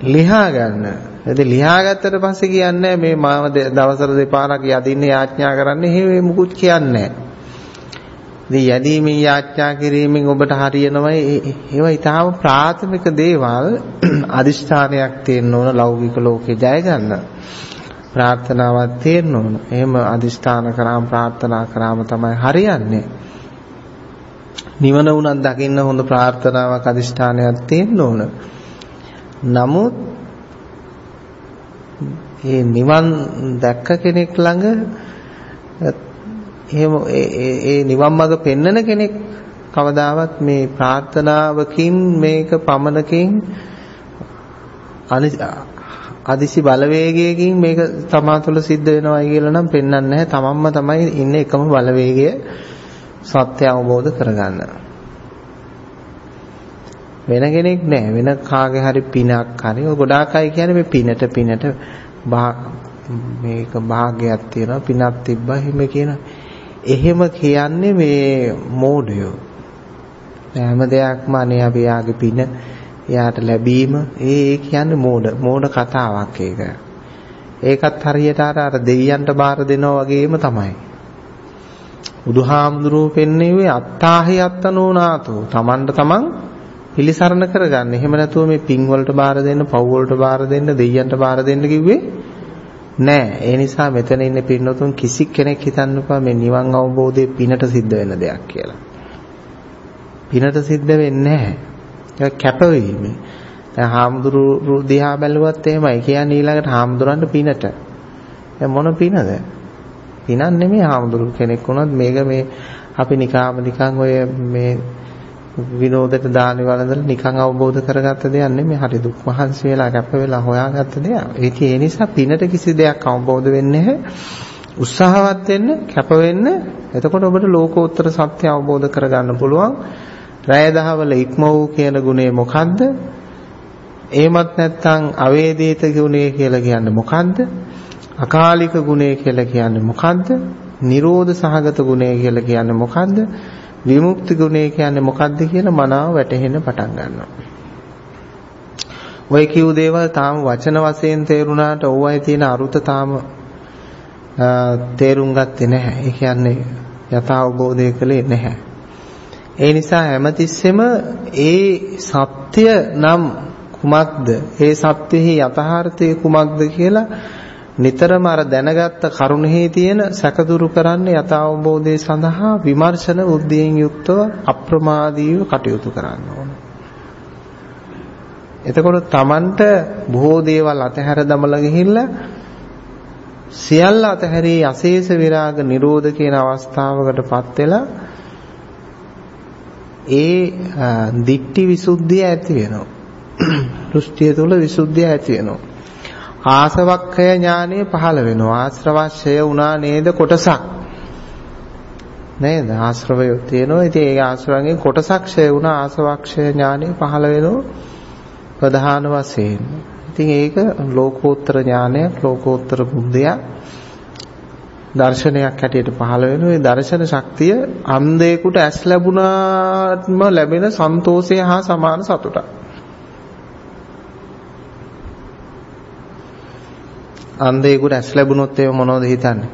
ලියා ගන්න. ඉතින් ලියාගත්තට පස්සේ කියන්නේ මේ මාව දවසට දෙපාරක් යදින්න යාඥා කරන්නේ එහෙම මුකුත් කියන්නේ නැහැ. යදීමින් යාඥා කිරීමෙන් ඔබට හරියනවා ඒවා ඊටාම ප්‍රාථමික දේවල් අදිෂ්ඨානයක් තියෙන්න ඕන ලෞකික ලෝකේ ජය ගන්න. ප්‍රාර්ථනාවක් තියෙන්න ඕන. එහෙම අදිෂ්ඨාන කරාම ප්‍රාර්ථනා කරාම තමයි හරියන්නේ. නිවන උනත් දකින්න හොඳ ප්‍රාර්ථනාවක් අදිෂ්ඨානයක් තියෙන්න ඕන. නමුත් මේ නිවන් දැක්ක කෙනෙක් ළඟ එහෙම ඒ නිවන් මඟ පෙන්නන කෙනෙක් කවදාවත් මේ ප්‍රාර්ථනාවකින් මේක පමනකින් අදිසි බලවේගයකින් මේක තමා තුළ සිද්ධ වෙනවයි කියලා නම් පෙන්වන්නේ නැහැ. තමන්ම තමයි ඉන්නේ එකම බලවේගය සත්‍ය අවබෝධ කරගන්න. වෙන කෙනෙක් නැහැ. වෙන කාගේ හරි පිනක් හරි. ඔය ගොඩාක් අය කියන්නේ මේ පිනට පිනට මේක භාගයක් තියෙනවා පිනක් තිබ්බා එහෙම කියන එහෙම කියන්නේ මේ මෝඩයෝ හැම දෙයක්ම අනේ අපි යාගේ පින එයාට ලැබීම ඒ කියන්නේ මෝඩ මෝඩ කතාවක් ඒක ඒකත් හරියට අර අර දෙවියන්ට බාර දෙනවා වගේම තමයි බුදුහාමුදුරුවෝ පෙන්වුවේ අත්තාහි අත්තනෝනාතෝ තමන්ට තමන් පිළිසරණ කරගන්න. එහෙම නැතුව මේ පින් වලට බාර දෙන්න, පව් වලට බාර දෙන්න, දෙයයන්ට බාර දෙන්න කිව්වේ නෑ. ඒ නිසා මෙතන ඉන්න පින්නතුන් කිසි කෙනෙක් හිතන්න එපා මේ නිවන් අවබෝධයේ පිනට සිද්ධ වෙන දෙයක් කියලා. පිනට සිද්ධ වෙන්නේ නැහැ. ඒක කැපවීම. දැන් හාමුදුරු දිහා බැලුවත් එහෙමයි. කියන්නේ ඊළඟට හාමුදුරන්ට පිනට. දැන් මොන පිනද? පිනක් නෙමෙයි හාමුදුරු කෙනෙක් වුණත් මේක මේ අපි නිකාම නිකන් ඔය මේ විනෝදයට දානි වළඳලා නිකන් අවබෝධ කරගත්ත දෙයක් නෙමෙයි. හරි දුක් මහන්සි වෙලා කැප වෙලා හොයාගත්ත දෙයක්. ඒක ඒ නිසා පිනට කිසි දෙයක් අවබෝධ වෙන්නේ නැහැ. උත්සාහවත් වෙන්න, කැප වෙන්න. එතකොට ඔබට ලෝකෝත්තර සත්‍ය අවබෝධ කරගන්න පුළුවන්. රැය දහවල ඉක්ම වූ කියන ගුණය මොකද්ද? එහෙමත් නැත්නම් අවේදිත ගුණය කියලා කියන්නේ මොකද්ද? අකාලික ගුණය කියලා කියන්නේ මොකද්ද? නිරෝධ සහගත ගුණය කියලා කියන්නේ මොකද්ද? විමුක්ති ගුණය කියන්නේ මොකද්ද කියලා මනාව වැටහෙන්න පටන් ගන්නවා. ඔය කිව් දේවල් තාම වචන වශයෙන් තේරුණාට ඕවයි තියෙන අරුත තාම තේරුම් ගත්තේ නැහැ. ඒ කියන්නේ යථා අවබෝධය කළේ නැහැ. ඒ නිසා හැමතිස්සෙම ඒ සත්‍ය නම් කුමක්ද? ඒ සත්‍යෙහි යථාර්ථය කුමක්ද කියලා නිතරම අර දැනගත්ත කරුණෙහි තියෙන සැකදුරු කරන්නේ යථාබෝධය සඳහා විමර්ශන බුද්ධියෙන් යුක්තව අප්‍රමාදීව කටයුතු කරන්න ඕන. එතකොට Tamanට බොහෝ දේවල් අතහැර දමලා ගිහිල්ලා සියල්ල අතහැරී අශේෂ විරාග නිරෝධ කියන අවස්ථාවකටපත් වෙලා ඒ දික්ටි විසුද්ධිය ඇති වෙනවා. දෘෂ්ටිය තුළ විසුද්ධිය ඇති වෙනවා. ආසවක්ඛය ඥානය පහළ වෙනවා. ආශ්‍රවශය වුණා නේද කොටසක්. නේද? ආශ්‍රවය තියෙනවා. ඉතින් ඒ ආශ්‍රවයෙන් කොටසක් ඡය වුණා ආසවක්ෂය ඥානය පහළ වෙනවා ප්‍රධාන වශයෙන්. ඉතින් ඒක ලෝකෝත්තර ඥානයක්, ලෝකෝත්තර බුද්ධයක්. දර්ශනයක් හැටියට පහළ වෙන ඒ දර්ශන ශක්තිය අන්ධයෙකුට ඇස් ලැබුණාත්ම ලැබෙන සන්තෝෂය හා සමාන සතුටක්. අන්ධයෙකුට ඇස් ලැබුණොත් ඒ මොනවද හිතන්නේ?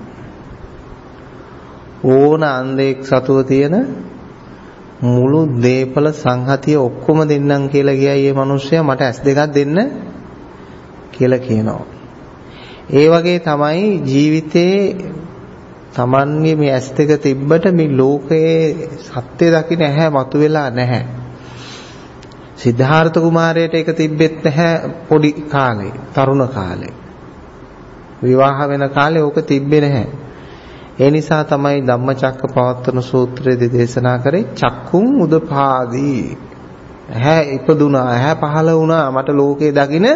ඕන අන්ධයෙක් සතුව තියෙන මුළු දීපල සංහතිය ඔක්කොම දෙන්නම් කියලා ගියයි මේ මිනිස්සයා මට ඇස් දෙකක් දෙන්න කියලා කියනවා. ඒ වගේ තමයි ජීවිතේ Tamanගේ මේ ඇස් දෙක තිබ්බට මේ ලෝකයේ සත්‍ය දකින්න ඇහැ මතුවෙලා නැහැ. සිද්ධාර්ථ කුමාරයට ඒක තිබෙත් නැහැ පොඩි කාලේ, තරුණ කාලේ. විවාහ වෙන කාලේ ඕක තිබ්බේ නැහැ. ඒ නිසා තමයි ධම්මචක්කපවත්තන සූත්‍රයේදී දේශනා කරේ චක්කුම් උදපාදී. ඇහැ ඉපදුනා, ඇහැ පහළ වුණා, මට ලෝකේ දකින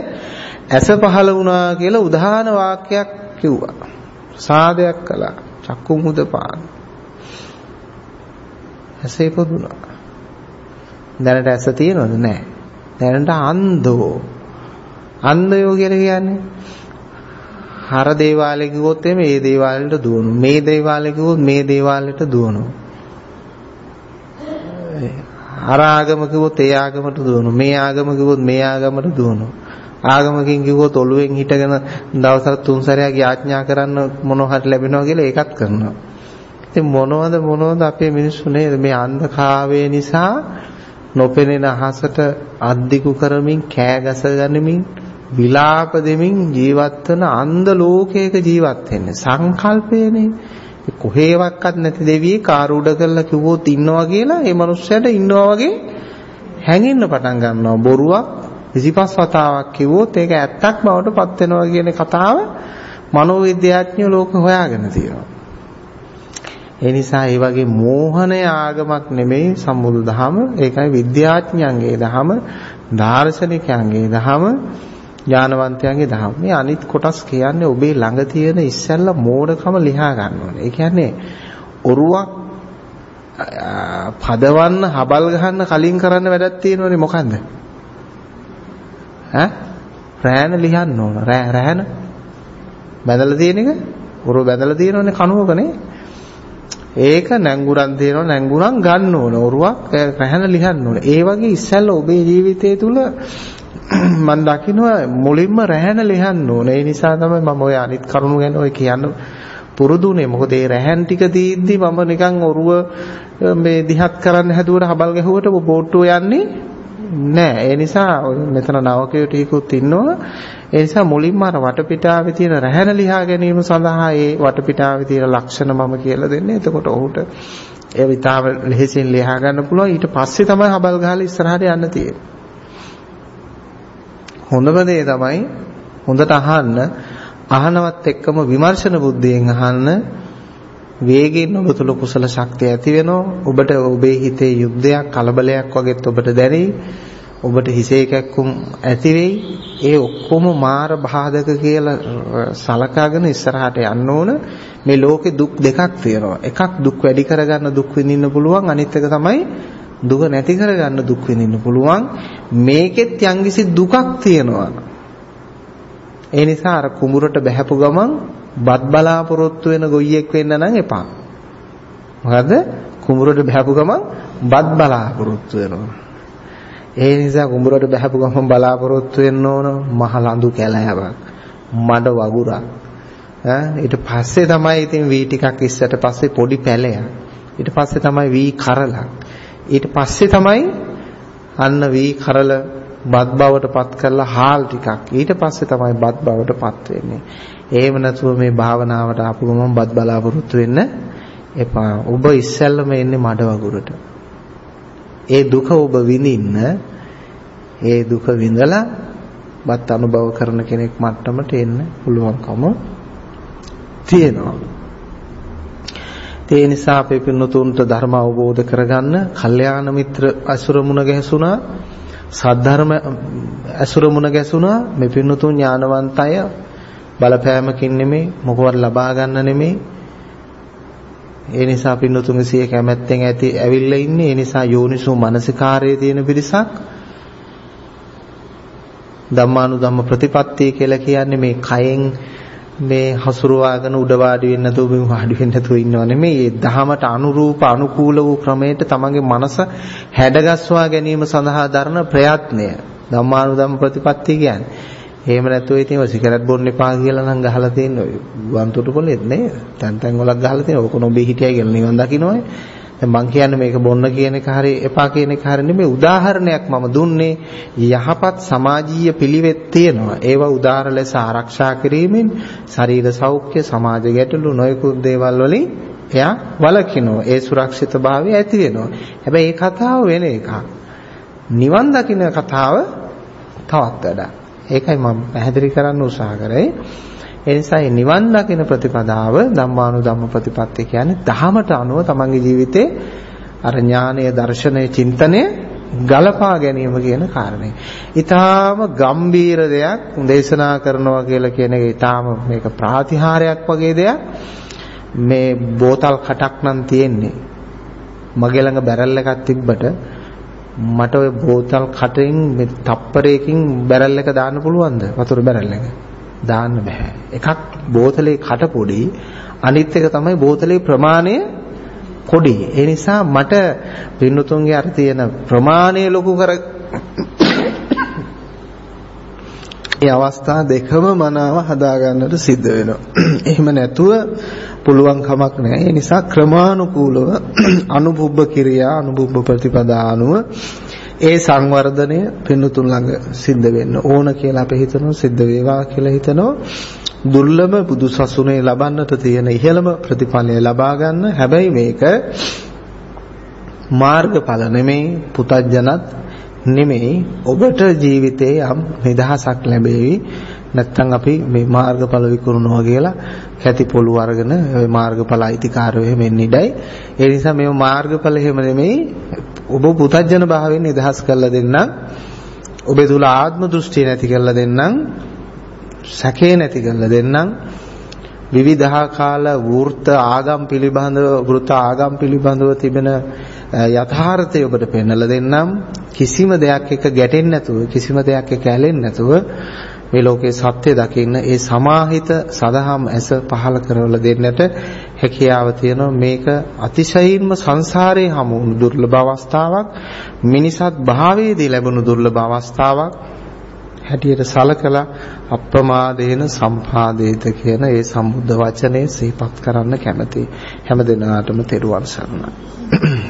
ඇස පහළ වුණා කියලා උදාහරණ වාක්‍යයක් කිව්වා. සාදයක් කළා. චක්කුම් උදපාන. ඇස ඉපදුනා. දැනට ඇස තියෙනවද? නැහැ. දැනට අන්ධෝ. අන්ධයෝ කියලා කියන්නේ හර දේවාලය කිව්වොත් එමේ මේ දේවාලෙට දුවනවා. මේ දේවාලය කිව්වොත් මේ දේවාලෙට දුවනවා. අර ආගම කිව්වොත් ඒ ආගමට දුවනවා. මේ ආගම කිව්වොත් මේ ආගමට දුවනවා. ආගමකින් කිව්වොත් ඔළුවෙන් හිටගෙන දවසක් තුන් සැරයක් යාඥා කරන්න මොනවා හරි ලැබෙනවා කියලා ඒකත් කරනවා. ඉතින් මොනවද මොනවද අපේ මිනිස්සු නේද? මේ අන්ධකාරය නිසා නොපෙනෙන අහසට අද්දිකු කරමින් කෑ ගස ගනිමින් විලාප දෙමින් ජීවත් වෙන අන්ධ ලෝකයක ජීවත් වෙන්නේ. සංකල්පයනේ. කොහේවත් නැති දෙවියෙක් කාරුඩ කරලා කිව්වොත් ඉන්නවා කියලා ඒ මනුස්සයාට ඉන්නවා වගේ හැඟෙන්න පටන් ගන්නවා. බොරුවක් 25 වතාවක් කිව්වොත් ඒක ඇත්තක් බවට පත් වෙනවා කියන කතාව මනෝවිද්‍යාඥයෝ ලෝක හොයාගෙන තියෙනවා ඒ නිසා ඒ වගේ මෝහනය ආගමක් නෙමෙයි සම්බුදු දහම ඒකයි විද්‍යාඥයන්ගේ දහම දාර්ශනිකයන්ගේ දහම ඥානවන්තයන්ගේ දහම. මේ අනිත් කොටස් කියන්නේ ඔබේ ළඟ තියෙන ඉස්සැල්ලා මෝඩකම ලියා ගන්න ඕනේ. ඒ කියන්නේ ඔරුවක් පදවන්න, හබල් ගහන්න කලින් කරන්න වැඩක් තියෙනවනේ මොකන්ද? ඈ? රෑන ලියන්න ඕන. රෑ රෑන බැදලා තියෙන එක ඔරුව බැදලා තියෙනවනේ කණුවකනේ. ඒක නැංගුරන් තියෙනවා නැංගුරන් ගන්න ඕන. ඔරුවක් රැහැන ලියන්න ඕන. ඒ වගේ ඉස්සැල්ලා ඔබේ ජීවිතය තුල මම දකිනවා මුලින්ම රැහැන ලියන්න ඕනේ. ඒ නිසා තමයි මම ওই අනිත් කරුණු ගැන ඔය කියන්න පුරුදුනේ. මොකද ඒ රැහැන් ටික දීද්දි මම නිකන් ඔරුව මේ දිහත් කරන්න හැදුවට හබල් ගැහුවට බෝට්ටුව යන්නේ නෑ. ඒ නිසා මෙතන නවකයෝ ටිකුත් ඉන්නවා. ඒ නිසා මුලින්ම අර වටපිටාවේ තියෙන රැහැන ලියා ගැනීම සඳහා ඒ වටපිටාවේ තියෙන ලක්ෂණ මම කියලා දෙන්නේ. එතකොට ඔහුට ඒ විතාව ලෙහෙසින් ලියා ගන්න පුළුවන්. ඊට පස්සේ තමයි හබල් ගහලා ඉස්සරහට යන්න තියෙන්නේ. හොඳම දේ තමයි හොඳට අහන්න අහනවත් එක්කම විමර්ශන බුද්ධියෙන් අහන්න වේගයෙන් ඔබ තුල කුසල ශක්තිය ඇති වෙනවා. ඔබට ඔබේ හිතේ යුද්ධයක් කලබලයක් වගේත් ඔබට දැනෙයි. ඔබට හිසේ කැක්කුම් ඇති වෙයි. ඒ ඔක්කොම මාර බාධක කියලා සලකාගෙන ඉස්සරහට යන්න ඕන. මේ ලෝකේ දුක් දෙකක් තියෙනවා. එකක් දුක් වැඩි කරගන්න දුක් විඳින්න පුළුවන්. අනිත් එක තමයි දුක නැති කරගන්න දුක් විඳින්න පුළුවන්. මේකෙත් යම්කිසි දුකක් තියෙනවා. ඒ නිසා අර කුඹුරට බහැපු ගමන් බත් බලාපොරොත්තු වෙන ගොයියෙක් වෙන්න නම් එපා. මොකද කුඹුරට බහැපු ගමන් බත් බලාපොරොත්තු වෙනවා. ඒ නිසා කුඹුරට බහැපු ගමන් බලාපොරොත්තු වෙන්න ඕන මහ ලඳු කැලෑවක්. මඩ වගුරක්. ඈ ඊට පස්සේ තමයි ඉතින් වී ටිකක් ඉස්සට පස්සේ පොඩි පැලයක්. ඊට පස්සේ තමයි වී කරලක්. ඊට පස්සේ තමයි අන්න වී කරල බත් බවට පත් කරලා හාල් ටිකක් ඊට පස්සේ තමයි බත් බවට පත් වෙන්නේ. එහෙම නැතුව මේ භාවනාවට ආපු ගමන් බත් බලාපොරොත්තු වෙන්න එපා. ඔබ ඉස්සෙල්ලම එන්නේ මඩ වගුරට. ඒ දුක ඔබ විඳින්න ඒ දුක විඳලා බත් අනුභව කරන කෙනෙක් මට්ටමට එන්න පුළුවන්කම තියෙනවා. ඒ නිසා අපේ පින්නතුන්ට ධර්ම අවබෝධ කරගන්න කල්යාණ මිත්‍ර අසුර මුණ ගැසුණා සද්ධර්ම අසුර මුණ ගැසුණා මේ පින්නතුන් ඥානවන්තය බලපෑමකින් නෙමෙයි මොකවත් ලබා ගන්න නෙමෙයි ඒ නිසා පින්නතුන්ගේ සිය කැමැත්තෙන් ඇති ඇවිල්ලා ඉන්නේ ඒ නිසා යෝනිසෝ මනසිකාරයේ තියෙන පිරිසක් ධම්මානුධම්ම ප්‍රතිපත්තිය කියලා කියන්නේ මේ කයෙන් මේ හසුරුවාගෙන උඩ වාඩි වෙන්න නැතුව මේ වාඩි වෙන්න නැතුව ඉන්නව නෙමෙයි. ඒ දහමට අනුරූප අනුකූල වූ ක්‍රමයට තමන්ගේ මනස හැඩගස්වා ගැනීම සඳහා දරන ප්‍රයත්නය. ධම්මානුධම්ම ප්‍රතිපත්තිය කියන්නේ. එහෙම නැතුව ඉතින් ඔය සිගරට් බොන්න එපා කියලා නම් ගහලා තියෙන ඔය වන්තුටු පොලෙත් නේද? තැන් තැන් වලක් ගහලා තියෙන. ඕක නොබී හිටියයි කියලා නිවන් දකින්නෝනේ. දැන් මං කියන්නේ මේක බොන්න කියන එක හරි එපා කියන එක හරි නෙමෙයි උදාහරණයක් මම දුන්නේ යහපත් සමාජීය පිළිවෙත් තියෙනවා ඒවා උදාහර ලෙස ආරක්ෂා කිරීමෙන් ශරීර සෞඛ්‍ය සමාජ ගැටලු නොයෙකුත් දේවල් වලින් එයා වළකිනවා ඒ සුරක්ෂිතභාවය ඇති වෙනවා හැබැයි ඒ කතාව වෙන එකක් නිවන් දකින්න කතාව තවත් වැඩක් ඒකයි මම පැහැදිලි කරන්න උත්සාහ කරේ ඒ නිසා මේ නිවන් දකින ප්‍රතිපදාව ධම්මානුධම්ම ප්‍රතිපත්තිය කියන්නේ දහමට අනුව තමන්ගේ ජීවිතේ අර ඥානය, දර්ශනය, චින්තනය ගලපා ගැනීම කියන කාරණේ. ඊටාම ගම්බීර දෙයක් දේශනා කරනවා කියලා කියන එක ඊටාම මේක ප්‍රාතිහාරයක් වගේ දෙයක්. මේ බෝතල් කටක් නම් තියෙන්නේ. මගේ ළඟ බැරල් එකක් තිබ්බට මට ওই බෝතල් කටින් මේ තප්පරයකින් බැරල් එක දාන්න පුළුවන්ද? වතුර බැරල් එක. දාන්න බෑ. එකක් බෝතලේ කට පොඩි අනිත් එක තමයි බෝතලේ ප්‍රමාණය පොඩි. ඒ නිසා මට පින්නතුන්ගේ අර තියෙන ප්‍රමාණය ලොකු කර ඒ අවස්ථා දෙකම මනාව හදා ගන්නට සිද්ධ වෙනවා. එහෙම නැතුව පුළුවන් කමක් නැහැ. ඒ නිසා ක්‍රමානුකූලව අනුභුබ්බ කිරියා අනුභුබ්බ ප්‍රතිපදා අනුව ඒ සංවර්ධනය පින්නතුන් ළඟ සිද්ධ වෙන්න ඕන කියලා අපි හිතනවා සිද්ධ වේවා කියලා හිතනවා දුර්ලභ බුදු සසුනේ ලබන්නට තියෙන ඉහළම ප්‍රතිඵලය ලබා ගන්න හැබැයි මේක මාර්ගඵල නෙමෙයි පුතඥනත් නෙමෙයි ඔබට ජීවිතේ යම් නිදහසක් ලැබෙවි නැත්තම් අපි මේ මාර්ගඵල විකුණනවා කියලා කැති පොළු අරගෙන ওই මාර්ගඵල අයිතිකාරයෝ එහෙම එන්නේ ඉඩයි. ඒ නිසා මේ මාර්ගඵල එහෙම නෙමෙයි ඔබ පුතඥන භාවයෙන් නිදහස් කරලා දෙන්නම්. ඔබේ තුල ආත්ම දෘෂ්ටි නැති කරලා දෙන්නම්. සැකේ නැති කරලා දෙන්නම්. විවිධාකාල වෘත්ත ආගම් පිළිබඳව වෘත්ත ආගම් පිළිබඳව තිබෙන යථාර්ථය ඔබට පෙන්වලා දෙන්නම්. කිසිම දෙයක් එක ගැටෙන්නේ නැතුව කිසිම දෙයක් එක ඇලෙන්නේ නැතුව මේ ලෝකේ සත්‍ය දකින්න ඒ සමාහිත සදහම් ඇස පහල කරවලා දෙන්නට හැකියාව තියෙනවා. මේක අතිශයින්ම සංසාරේ හමු වුණු දුර්ලභ අවස්ථාවක් මිනිසත් භාවයේදී ලැබුණු දුර්ලභ අවස්ථාවක්. හැටියට සලකලා අප්‍රමාදේන සම්පාදේත කියන ඒ සම්බුද්ධ වචනේ සිහිපත් කරන්න කැමැති හැම දිනාටම තෙරුවන් සරණයි.